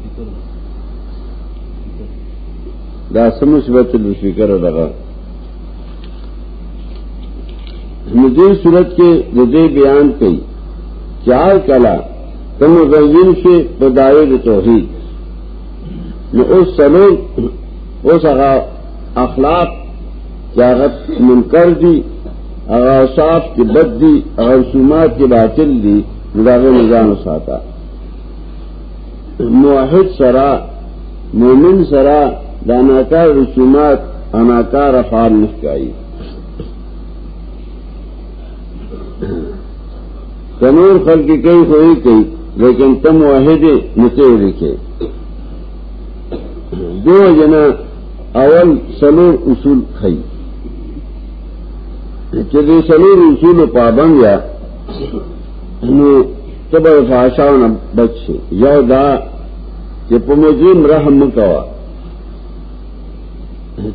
دا سم مصیبت رسی کر دغا مجھے صورت کے دے بیان کئی چار کلا ته مزین شي په دایو د توحید نو اوس سلور اوس هغه اخلاق چې هغه منکر دي هغه صاف کې بد دي هغه رسومات کې باطل دي داغه نظام ساته موحد سرا مومن سرا داناکار رسومات اناکار افعال نشکائی کنور خلق کی کئی خوئی کئی لیکن تم واحد نتے لکھے دو جنا اول سلور اصول خی چلے سلور اصول پابند یا نو تبر فاشاون بچ یو دا چې په مجرم رحم مکوا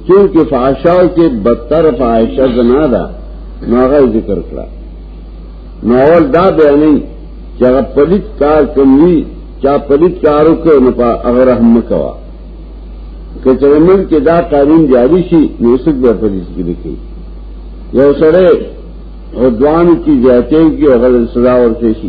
چونکہ فحشاء کے بدتر فحشہ زنا دا ناغا ذکر کرا ناول دا بیانی چاگا پلیت کار کموی چا پلیت کارو کے نپا اگر احمد کوا کہ چاگا مل کے دا قانون جاری شی نیسک بے پلیت کی لکی یو سرے اور دوان کی زیادتی کی اگر سزا اور پیشی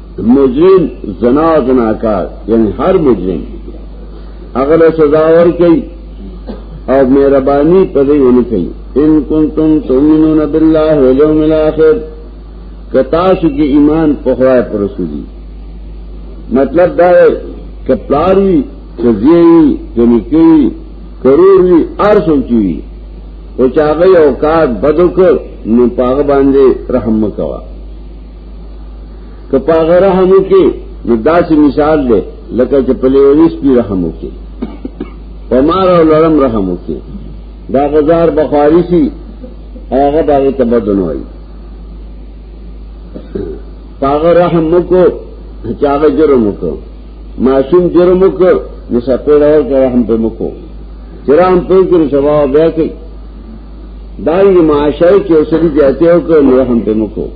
مجرم زنا زناکار یعنی هر مجرم هغه له سزا ورکړي او مهرباني په دې ونه کوي ان کنتم تؤمنون بالله والیوم الاخر کتا شو کې ایمان په خدای پر رسولي مطلب دا ہے کہ پلاری کزیئی کنکی کروری ارسو چیوی او چاگئی اوقات بدو کر نو پاغ باندے رحم کوا که په هغه رحم وکړي نو داسې مثال دی لکه چې په لیوني سپي رحم وکړي په مار او لړم رحم وکړي دا غزار بخاري سي هغه باندې تبدل وایي پاغه رحم وکړو چې هغه جرم وکړو معصوم جرم وکړو نو سپېړ اور رحم په مکو جرم په کې سبا بیا کوي دانګی معاشره کې اوسري جاته او کو نو هم په مکو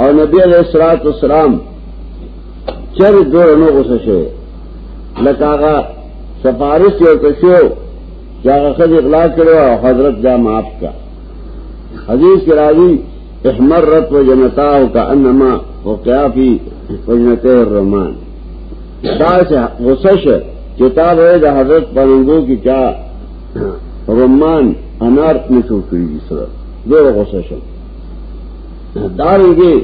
او نبی علیہ الصلوۃ والسلام چر دور نو غوسه شوی لکه هغه سفارش یو کشو چې هغه خځه اغلا کړو او حضرت دا معاف کا حدیث کې راځي احمرت و جنتاو کا انما وقیا فی وجنته الرحمن دا چې غوسه شوی چې تا به د حضرت پرنګو کې چا رمان انار نه څو کړی دي سره زه غوسه شم دا رنګه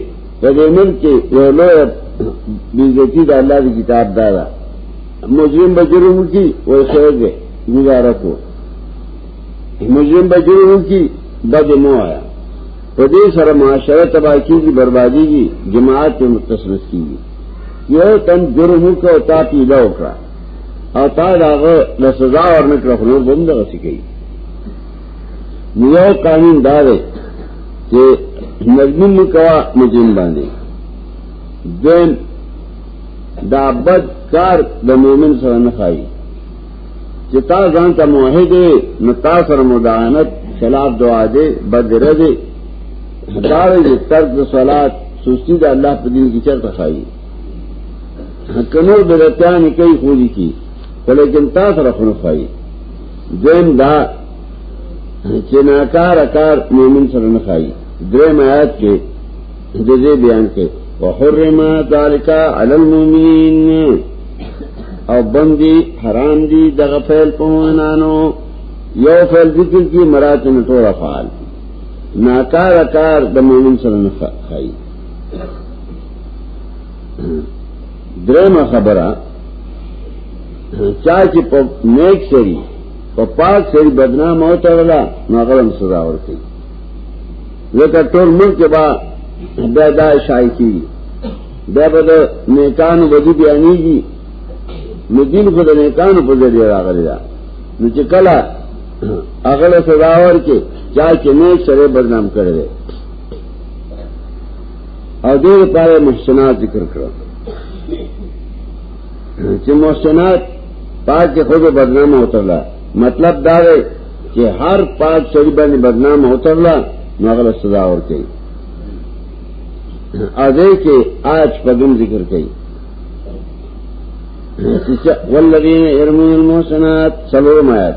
د دې ملک یو لوی بیزتی د الله دی کتاب دا دا مجرم بجرم کی وای خیر دی گزاره کو مجرم بجرم کی بد مو آیا په دې سره معاشره تباہ کیږي بربادیږي جماعت متصرف کیږي یو تن جرم کو تا پیدا وکړه او تا داغه د سزا ورنکړه خو نور بم دغه سکی نو یو قانون دا دی چې مجنون کوا مجنون باندې دین دا بد کار د مومن سره نه خای چې تا ځان ته موحد نو تا سره مداهنت خلاف دعا دی بد رده دا وی ترک صلات سستی د الله په دین کې چرته خای کنور بدعتیان کئی خولی کی ولیکن تا سره خنفائی دویم دا چې ناکار کار مومن سره نه خای دریم آیات کې د دې بیان کې وحرم ذالک علی المؤمنین او بندي حرام دي دغه فعل په مؤمنانو یو فعل ذکر کی مراد نه ټول افعال ناکار کار د مومن سره نه خای درېمه خبره چا چې په نیک سری په پاک سری بدنام او تړلا نو غلم سزا ورکړي لکه ټول ملک با دا دا شای کی دا به د نیکانو بدی بیانېږي نو دین خو د نیکانو په ذریعه راغلی دا نو چې کله هغه له سزا ورکړي چا چې نیک سره بدنام کړی او دې لپاره محسنات ذکر کړو چې محسنات پاک خود بدنام اوترلا مطلب دا دی چې هر پاک شری باندې بدنام اوترلا نو هغه سزا ورکړي اځه کې آج پدم ذکر کړي والذین يرمون المحسنات سلام آیات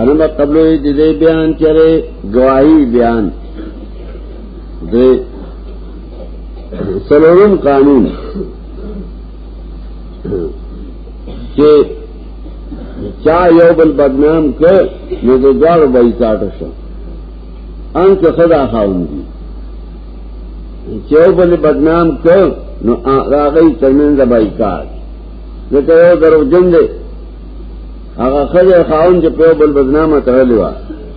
انما قبلو یې د دې بیان چره گواہی بیان دې سلورم قانون چې چا یو بل بدنام ک نو د دوار به یې تاټه شو ان که خدا خاون دي چې یو بل بدنام ک نو راغی ترمن د بایکاټ لکه یو درو جن دی هغه خځه خاون چې په بل بدنامه تړلې و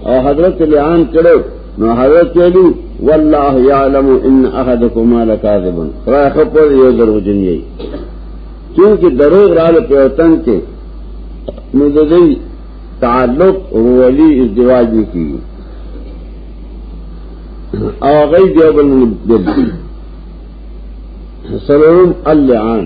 او حضرت لعان کړو نو حضرت ویلو والله يعلم ان احدكما لكاذب را خپل یو درو جن یی چونکه دروغ رااله په وطن کې نو د دې تعلق ورولی ازدواج نکي او غي دیو بل دل سلام اللعان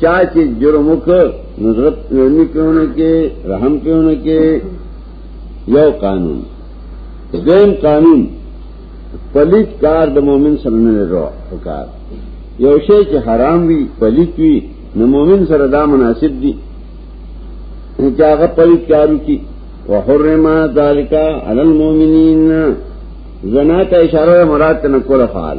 چا چې جرم وکړ نظرت نرمي کوونه کې رحم کوونه کې یو قانون دین قانون پلیت کار د مؤمن سره نه رو کار یو شی چې حرام وي پلیت وي نو مؤمن سره دا مناسب دي چې هغه پلیت کارو کی وحرم ذالک علی المؤمنین زنا ته اشاره مراد تنکر فعال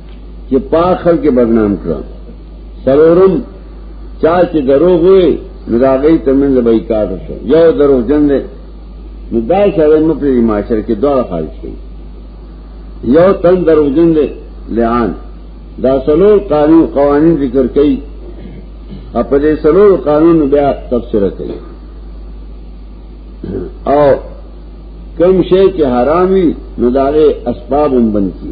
چې پاک خلک بدنام کړ سلورم چا چې دروغ وي نو دا غي تمنځ به کار شو یو درو جن دی نو دا شاله مو په معاشر کې دوه خارج شي یو تن درو جن دی لعان دا سلور قانون قوانین ذکر کړي او په دې سلور قانون بیا تفسیر کوي او کم شی چې حرامي نو دا غي اسباب هم بنتي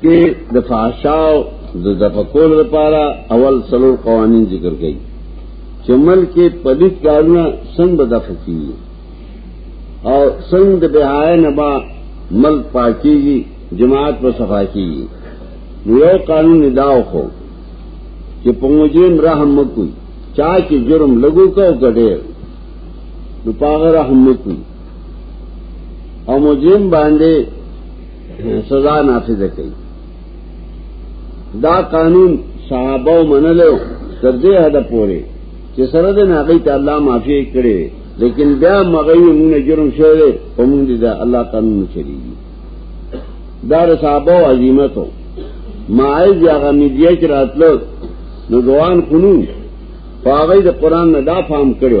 کې د فحشاو د دفقول لپاره اول سلور قوانین ذکر کړي چې ملک کې پلیت کارونه څنګه دفقي او څنګه د بهای نه با ملک پاکيږي جماعت په صفا کیږي نو یو قانون نداو خو چې په مجرم رحم وکړي چا چې جرم لګو کو کډې نو پاغه رحم وکړي او مجرم باندې سزا نافذ کړي دا قانون صحابه منلو تر دې حد پورې چې سره د ناغي ته الله معافي کړي لیکن بیا مغي موږ جرم شوی او موږ دې دا الله قانون چلیږي دا صحابه عظیمتو ماعز یا غمیدیه چې راتلو نو ځوان خونو پاغې د قران نه دا فهم کړو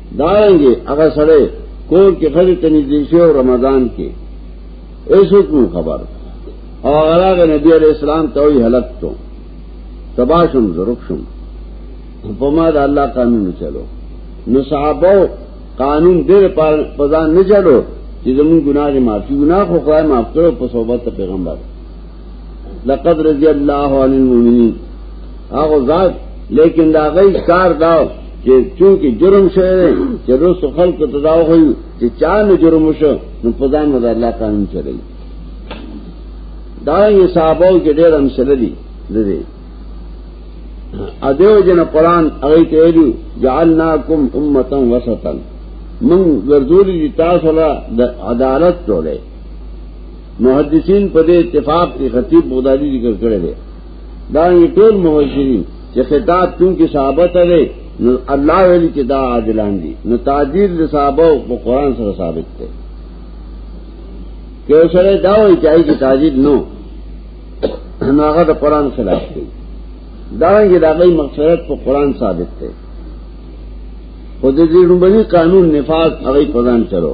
دارنګي هغه سره کور کې خري تني دي شو رمضان کې ایسو کو خبر او هغه نبی عليه السلام ته وی هلک ته تباشم ضرب شم په ما د الله قانون چلو نو صحابه قانون ډېر په ځان نه چلو چې زمون ګناه معافي ګناه خو خدای معاف کړو په صحبت پیغمبر لقد رضی اللہ عن المومنین آغو ذات لیکن دا غی کار داو چې چونکی جرم شوی دی چې رسو خلق ته داو خو چې چا نه جرم وشو نو په ځان مده الله قانون چلی دا یې صحابو کې ډېر هم سره دي دې ا دیو جن قران هغه ته ویلو جعلناکم امه وسطا من ګرځولې تاسو له عدالت ټوله محدثین په دې اتفاق کې خطیب بغدادي ذکر کړی دی دا یې ټول مهاجرین چې خطاب چون کې صحابه ته دی نو الله ویلي چې دا عادلان دي نو تعدیل د صحابه په قران سره ثابت دی که سره دا وایي چې تعدیل نو نو هغه د قران خلاف دی دا یې دا غي مقصد په قران ثابت دی خود دې لومړی قانون نفاذ هغه پردان چلو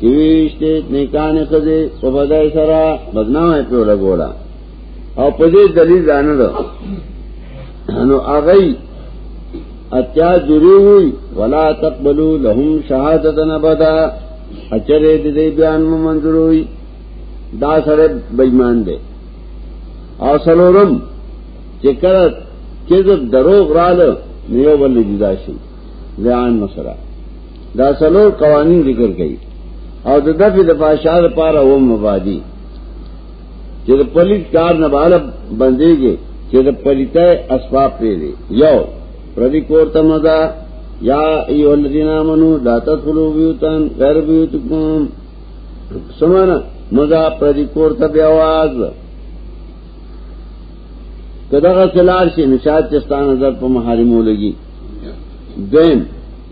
چویشته نیکان خزه په بدای سره بدنامه په لګولا او په دې دلیل ځانه ده نو هغه اتیا جری وی ولا تقبلوا لهم شهادتا ابدا اچره دې بیان مو منظور وی دا سره بېمان دی او سلورم چې کله کذب دروغ رااله نیو بل جدا شي ځان مسره دا سلور قوانین ذکر کئی او د دفع د فاشار پارا و مبادی چې د پلیت کار نه بالا بندېږي چې د پلیتای اسباب پیری یو پردی کور ته مزا یا ایو الذین آمنو لا تدخلوا بیوتان غیر بیوتکم سمانا مزا پردی کور ته بیا आवाज کداغه سلار شي نشاد چستان نظر په محارمو لګي دیم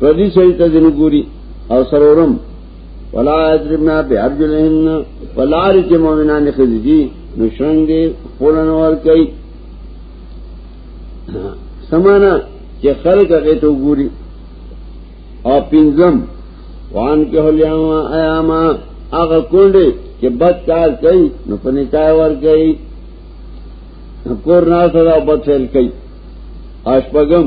پردی سړی ته دین ګوري او سرورم ولا یضربنا بارجلهن ولار چې مؤمنان خدي نو شرنګ دې خپلن ور کوي سمانا چې خلق هغه ته ګوري او پینځم وان کې هلیاما ایاما هغه کونډه چې بد کار کوي نو په نکاح ور کوي کور نه سره بد فعل کوي اشپغم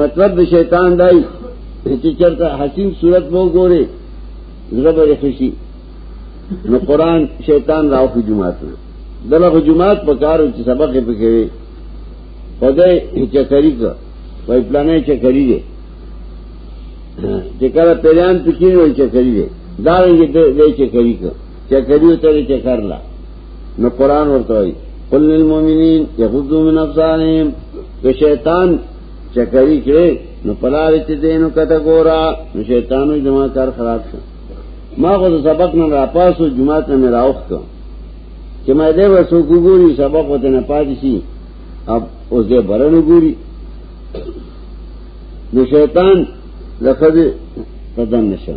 مطلب د شیطان دای چې چرته حسین صورت وو ګوره زړه به خوشي نو قران شیطان راو په جمعات نه دغه جمعات په کارو چې سبق یې پکې وي په دې چې کاری کا په پلانې چې کاری دي چې کله پیران پکې وي چې کاری دي دا یې دې چې کاری کا چې کاری ته چې کارلا نو قرآن ورته وایي قل للمؤمنین یغضوا من ابصارهم که شیطان چکری کړي نو پلار چې دینو کته ګورا نو شیطانو جما کار خراب شو ما خو سبق نه راپاسو جمعه ته مې راوخ کو چې ما دې وسو ګوري سبق وته نه پاتې شي اب اوس دې برنه ګوري نو شیطان لخذ قدم نشه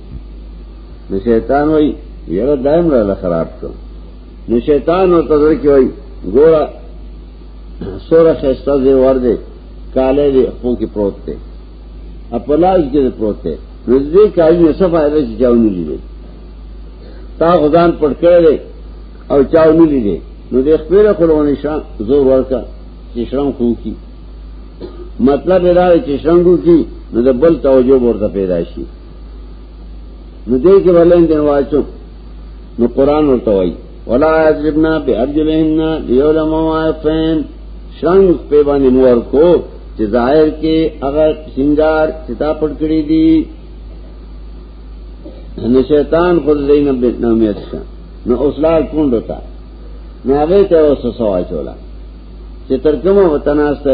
نو شیطان وای یره دایم را خراب کړ نو شیطان ورته ورکی وای ګورا سوره خسته دی ور دی کاله دی خو کې پروت دی خپلاج کې پروت دی نو دې کای نه څه فائدہ چې چاونی لیدل تا خدان پټ کړی او چاونی لیدل نو دې خپل خلونه شان زور ورکا چې شرم خو کی مطلب دا چې شرم خو کی نو د بل توجه ورته پیدا شي نو دې کې ولین دی واچو نو قران ورته وای ولا یذبنا بارجلهن یولم وافین شرنګ په باندې مور کو چې ظاهر کې هغه سنگار چې تا پټ کړی دی نو شیطان خود زین بن نامیت شا نو اوسلار کون رتا نو هغه ته اوس سوا چولا چې ترکمه وطن استه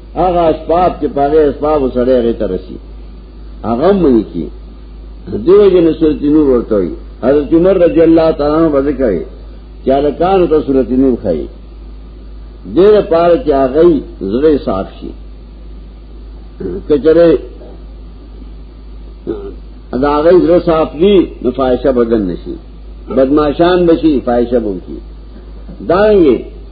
هغه اسباب چې پاره اسباب سره هغه ته رسی هغه مې کی دیو جن سورتی نور ورته وي حضرت عمر رضی الله تعالی عنہ باندې کوي چې الکان ته سورتی نور خایي دیر پار چې هغه زړه صاف شي کچره ادا هغه زړه صاف دي نو فاحشه بدن نشي بدمعشان بشي فاحشه بوم کی دانګي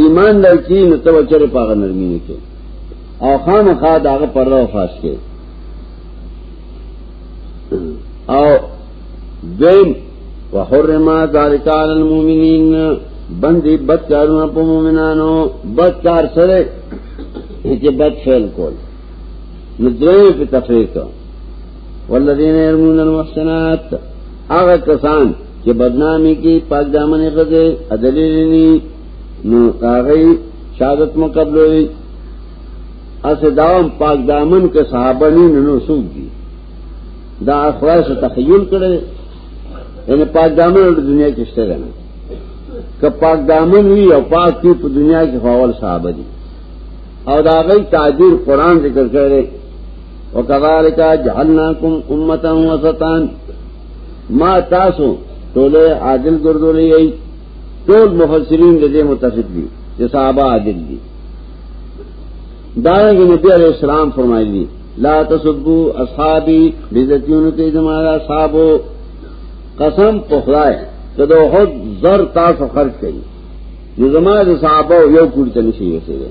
ایمان لرکی نو تو چر پاغ نرمی نه کې او خام خا داغه پرده او فاش کې او دیم وحرما ذالک علی المؤمنین بندی بد کارونه په مؤمنانو بد کار سره چې بد فعل کول نو دوی په تفریق والذین یرمون المحسنات هغه کسان چې بدنامي کې پاک دامن غزه ادلینی نو هغه شهادت مقبلوي اسه داوم پاک دامن کې صحابه نه نو سوق دي دا خلاص تخیل کړي ان پاک دامن د دنیا کې شته نه که پاک دامن وی او پاک کی په دنیا کې فاول صحابه دي او دا غي تاجر قران ذکر کړي وکذالک جعلناکم امتا وسطان ما تاسو ټوله عادل ګرځولې یی ټول مفسرین دې متفق دي چې صحابه عادل دي دارنګه نبی علیہ السلام فرمایلی لا تسبو اصحابی بیزتیون ته زمارا صحابو قسم په خدای ته د هوت زر تاسو خرج کړي نو زماره صحابه یو کوړ ته نشي وسیږي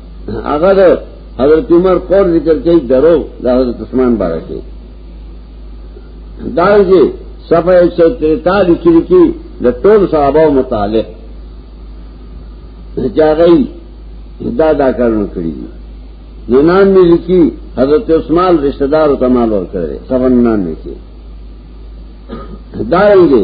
هغه ده حضرت عمر قول ذکر کوي درو د حضرت عثمان باره کې دا چې صفه 143 کې کې د ټول صحابه متعلق چاغی دا دا کارونه کړی دي نو نام مې لیکي حضرت عثمان رشتہ دار ته مال ور کړی سبن نام لیکي دا یې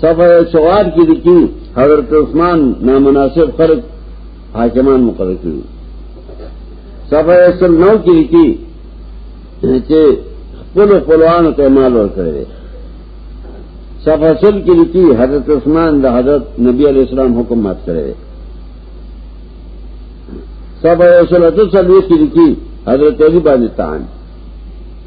صفحہ چوار کی لکھی حضرت عثمان نامناسب خلق حاکمان مقرر کری صفحہ سل نو کی لکھی کہ خپل خپلوان ته مال ورکړي صفحہ سل کی لکھی حضرت عثمان دا حضرت نبی علیہ السلام حکم مات کړي صفحہ سل اتو سلوی کی لکھی حضرت علی باندې تعان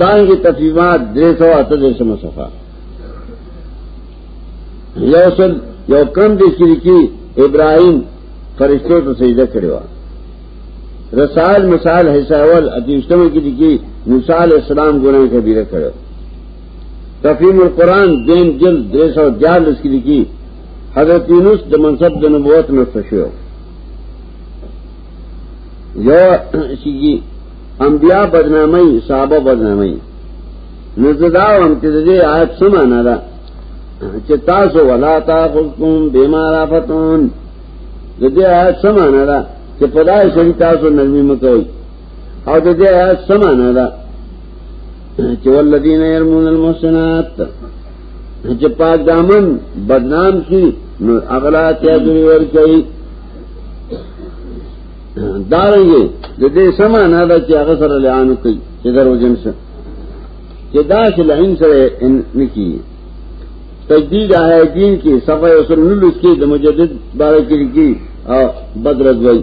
دان کی تفیمات درې سو اته دې سم صفه یو سل یو کم دې شریکی ابراهیم فرشتو ته سجده کړو رسائل مثال حساول اتیشتمه کې دي کې موسی علی السلام ګناه کبیره کړو تفهیم القرآن دین جل 314 کې دي کې حضرت یونس د منصب د نبوت نه شو یو شیږي انبیا بدنامي صحابه بدنامي نو زدا هم چې دې آیت سمانه ده چې تاسو ولا تاخذکم بما رافتون د دې آیت سمانه ده چې په دای شری تاسو نرمي مکوئ او د دې آیت سمانه ده چې ولذین يرمون المحسنات چې پاک دامن بدنام شي نو اغلا ته دوی ور کوي دارنګي د دې سمانه دا چې هغه سره لعان کوي چې درو جنس چې دا چې لعین سره ان نکی تجدید آیا دین کې صفه وسل نلوس کې د مجدد باره کې کی او بدرت وای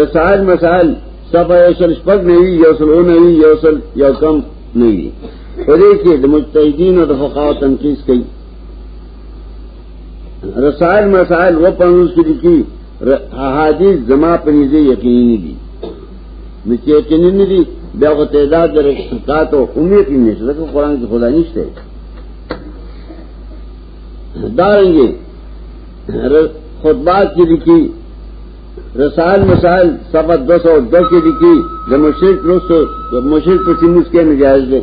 رسائل مسائل صفه وسل شپږ نه وی یو سل نه وی یو سل یو کم نه وی په دې کې د مجتهدین او د فقها تنقیس کوي رسائل مسائل و پنځوس کې لیکي احادیث زما په نيزه یقیني دي نو چې یقیني نه دي بیا غو تعداد در استقاط او امید نشته ځکه قران کې خدا نشته دارنګي خطبات کې لیکي رسائل مسائل صفحه 210 کې لیکي د مشرک رسو د مشرک په سیموس کې نجایز دي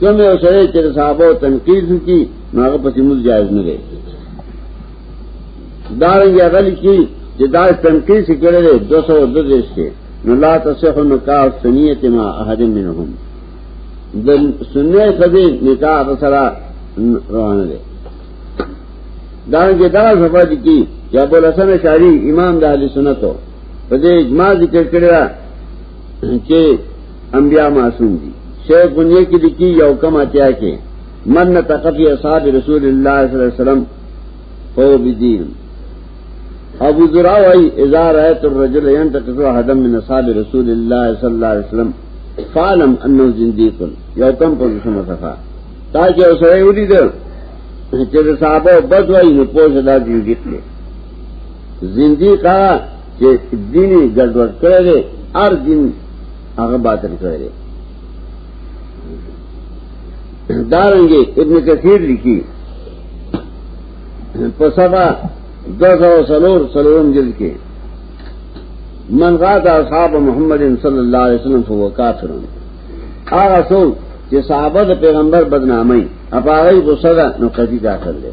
کم یو سره چې صحابه تنقید کی نو هغه پسې موږ جایز نه دی دارنګ هغه لیکي چې دا تنقید څخه کړل 210 کې نو لا تصح نکاح سنیت ما احد منهم د سنې خدي نکاح سره روان دي دارنګ دا صفه دي کی چې ابو الحسن شاری امام د اهل سنتو په دې اجماع ذکر کړی چې انبیاء معصوم دي شیخ بنیه کې لیکي یو کم اتیا کې من تقفی اصحاب رسول الله صلی الله علیه وسلم فو بدین ابو ذرا وای اذا رايت الرجل ينتقص حدم من اصحاب رسول الله صلی الله علیه وسلم فعلم انه زنديق یو کم په څه صفه تا چې اوسه ودی ده چې صحابه بد وای نو پوه شدا زنديق دی زنديق چې دین یې ګډوډ کړی دی هر دین هغه باطل کړی دی دارنګه ابن کثیر لیکي په سبا دغه سلور سلورم جلد کې من غاد اصحاب محمد صلی الله علیه وسلم فهو کافر هغه څوک چې صحابه د پیغمبر بدنامي اپاره غصه ده نو قضیه داخل دی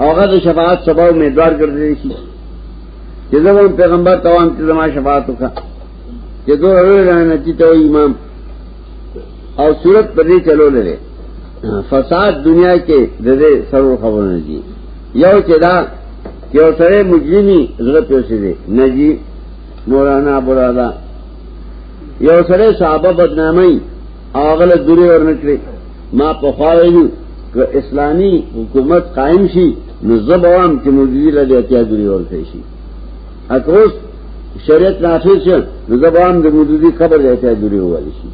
او هغه د شفاعت سبب امیدوار ګرځي شي چې زمون پیغمبر توان چې زما شفاعت وکړه چې دوه ورونه نه چې ته امام او صورت پر دې چلو لري فساد دنیا کې د دې سرور خبرونه نه دي یو چې دا یو سره مجرمي زړه پیوسي دي نجی مولانا برادا یو سره صحابه بدنامي اغله دوری ورنکړي ما په خواویو که اسلامی حکومت قائم شي نو زبوام چې مولوی له دې اتیا دوری ورکړي شي اکوس شریعت نافذ شي نو زبوام د مولوی قبر له اتیا دوری ووالي شي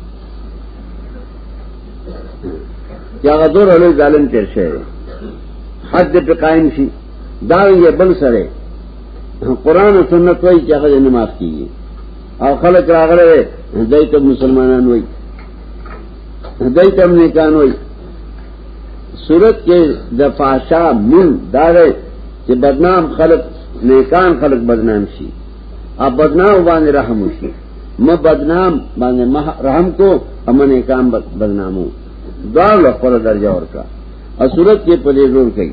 یا غدور له ظالم تیر شي حد په قائم شي دا یې بل سره قران او سنت وایي چې هغه نه معاف کیږي او خلق راغلے دے ہدائی تب مسلمانان ہوئی ہدائی تب نیکان ہوئی صورت کے دفاشا من دارے کہ بدنام خلق نیکان خلق بدنام شی اب بدنام باندې رحم وشي م بدنام باندې رحم کو امن نیکان بدنامو دا لپر درجہ ورکا اصورت کې پلې جوړ کړي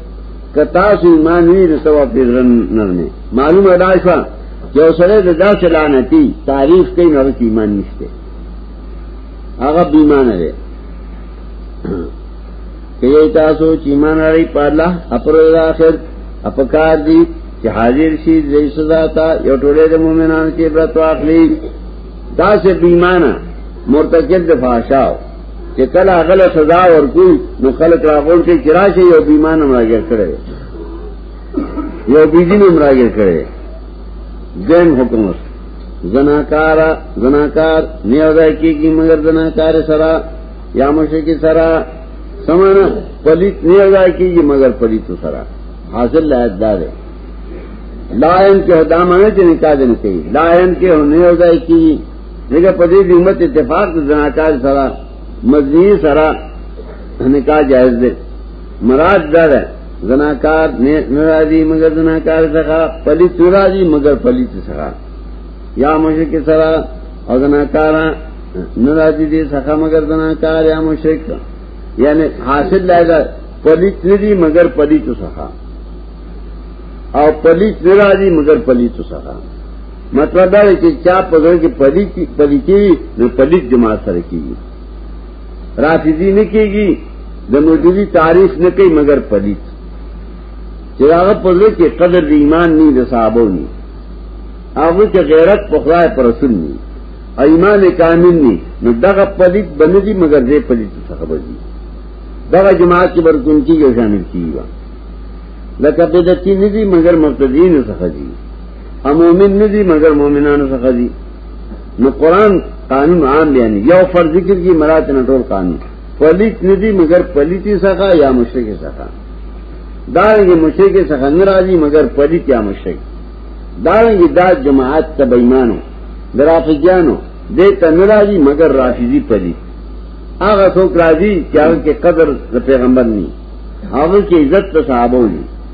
کتاسو ایمان وی نو سوا پیغرن نرمه معلوم ادا شو یو سره د داسې لعنتی تعریف کوي نو هغه ایمان نشته هغه بیمانه دی کئی تاسو چیمان آرائی پادلہ اپر الاخر اپکار دی چی حاضر شی دی سزا تا یو ٹولے دی مومنان چی برتو آخلی تاسو بیمانه مرتکب د فحشاو چې کله غل سزا ورکوي نو خلک راغون کې کراشه یو بیمان مراجعه کړي یو بیدین مراجعه کړي دین حکم اوس زناکار زناکار نیو ځای کېږي مگر زناکار سره یا مشکی سره سمانه پلیت نیو ځای کېږي مگر پلیت سره حاصل لایت دار دی لائن کے حدامہ نے چنے کا دن سے لائن کے ہونے ہو جائے کی دیکھا پدی دی امت اتفاق دی زناکار سرا مزنی سرا نکاح جائز دے مراد دار ہے زناکار نرازی مگر زناکار سخا پلیت نرازی مگر پلیت سخا یا مشرک سرا او زناکارا نرازی دی سخا مگر زناکار یا مشرک یعنی حاصل لائے دا پلیت ندی مگر پلیت سخا او پلیت نرازی مگر پلیت سخا مطلب دا چې چا په ځای کې پلي کې پلي کې نو پلي جماعت سره کیږي رافضي نه کیږي د موجودي تاریخ نه کوي مگر پلي چې هغه په ځای کې قدر د ایمان نه د صحابو نه هغه چې غیرت په خدای پر رسول نه ایمان کامل نه نو دغه پلي بنځي مگر دې پلي څه خبر دي دغه جماعت کې برکون کیږي شامل کیږي لکه بدعتي نه دي مگر مبتدین څخه دي امومن ندی مگر مومنانو څخه دی نو قران قانون عام بیان یو فرض ذکر کی مراد نه ټول قانون پلیت ندی مگر پلیتی څخه یا مشرک څخه دارنګه مشرک څخه نه راځي مگر پلیت یا مشرک دارنګه دا جماعت تبیمانو درافجانو دې ته نه راځي مگر رافضی پلیت هغه څوک راځي چې هغه کې قدر د پیغمبر نه هغه کې عزت ته صحابه ونی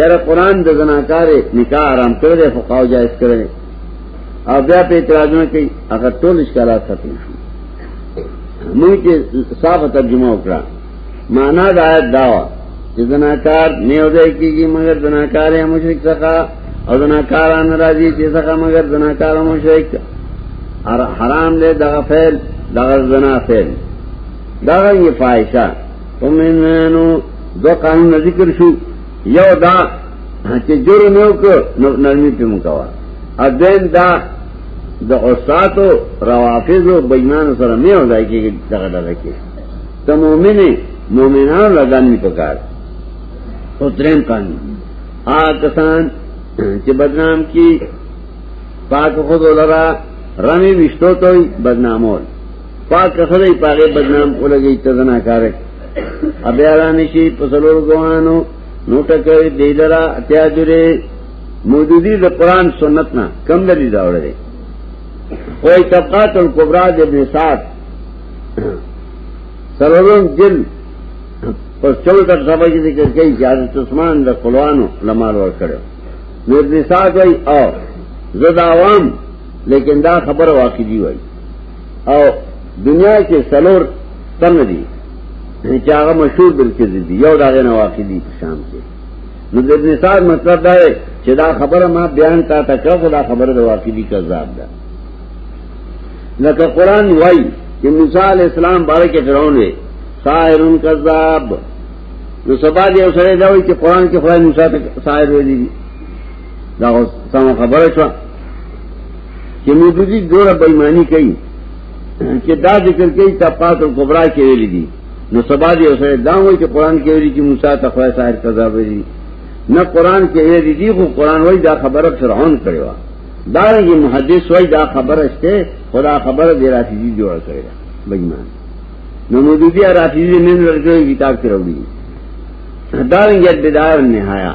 یاره قران د زناکار نکاح آرام کړی دی فقاو جائز کړی دی او بیا په اعتراضونه کوي هغه ټول اشکالات ختم شو موږ چې صاحب ترجمه وکړه معنا دا آیت دا و چې زناکار نه وځي کیږي مګر زناکار یا مشرک څخه او زناکار نه راځي چې څخه مګر زناکار او مشرک ار حرام دې دغه فعل دغه زنا فعل دغه یې فایشه ومنانو دو قانون ذکر شو یو دا چې جرم یو کو نو نرمي په مکوا اذن دا د اوساتو روافض او بېمان سره مې وځي کې دغه دغه کې ته مؤمن مؤمنان لګان نه پکار او دریم قانون آ کسان چې بدنام کی پاک خود ولرا رمی وشتو توی بدنامول پاک خدای پاگے بدنام کو لگئی تزنا کارک ابیا رانشی پسلور گوانو نو ټکوي دی لرا اتیا جوړي موجودی د قران سنت نه کم دلی دا وړي وای طبقات الکبرى د ابن سعد سرورون جل پر چول تر سبا کې ذکر کوي چې حضرت عثمان د قلوانو لمال ور کړو نو ابن سعد وای او زدا عوام لیکن دا خبر واقعي وای او دنیا کې سلور تن دي چې هغه مشهور بالکذب دي یو دا غنه واقع دي په شام کې نو د ابن سعد مطلب دا دی چې دا خبره ما بیان تا ته کړو دا خبره د واقع دي کذاب ده لکه قران وایي چې موسی علی السلام باره کې فرعون وي ساحر کذاب نو سبا دې اوسره دا وایي چې قران کې خدای موسی ته ساحر ویلي دا اوس سم خبره شو چې مودودی ډوره بېمانی کوي چې دا ذکر کوي تپات او کبرا کې ویل دي نو سبا دې اوسه دا وایي چې قران کې ویل چې موسی ته خدای ساحر قضا ویلي نه قران کې ویل دي خو قران وایي دا خبره فرعون کړی و دا یې محدث وایي دا خبره شته خدا خبره دې راشي جوړ کړی بېمان نو مودودی راشي دې نن ورته کتاب کې راوړي دا یې بدار نهایا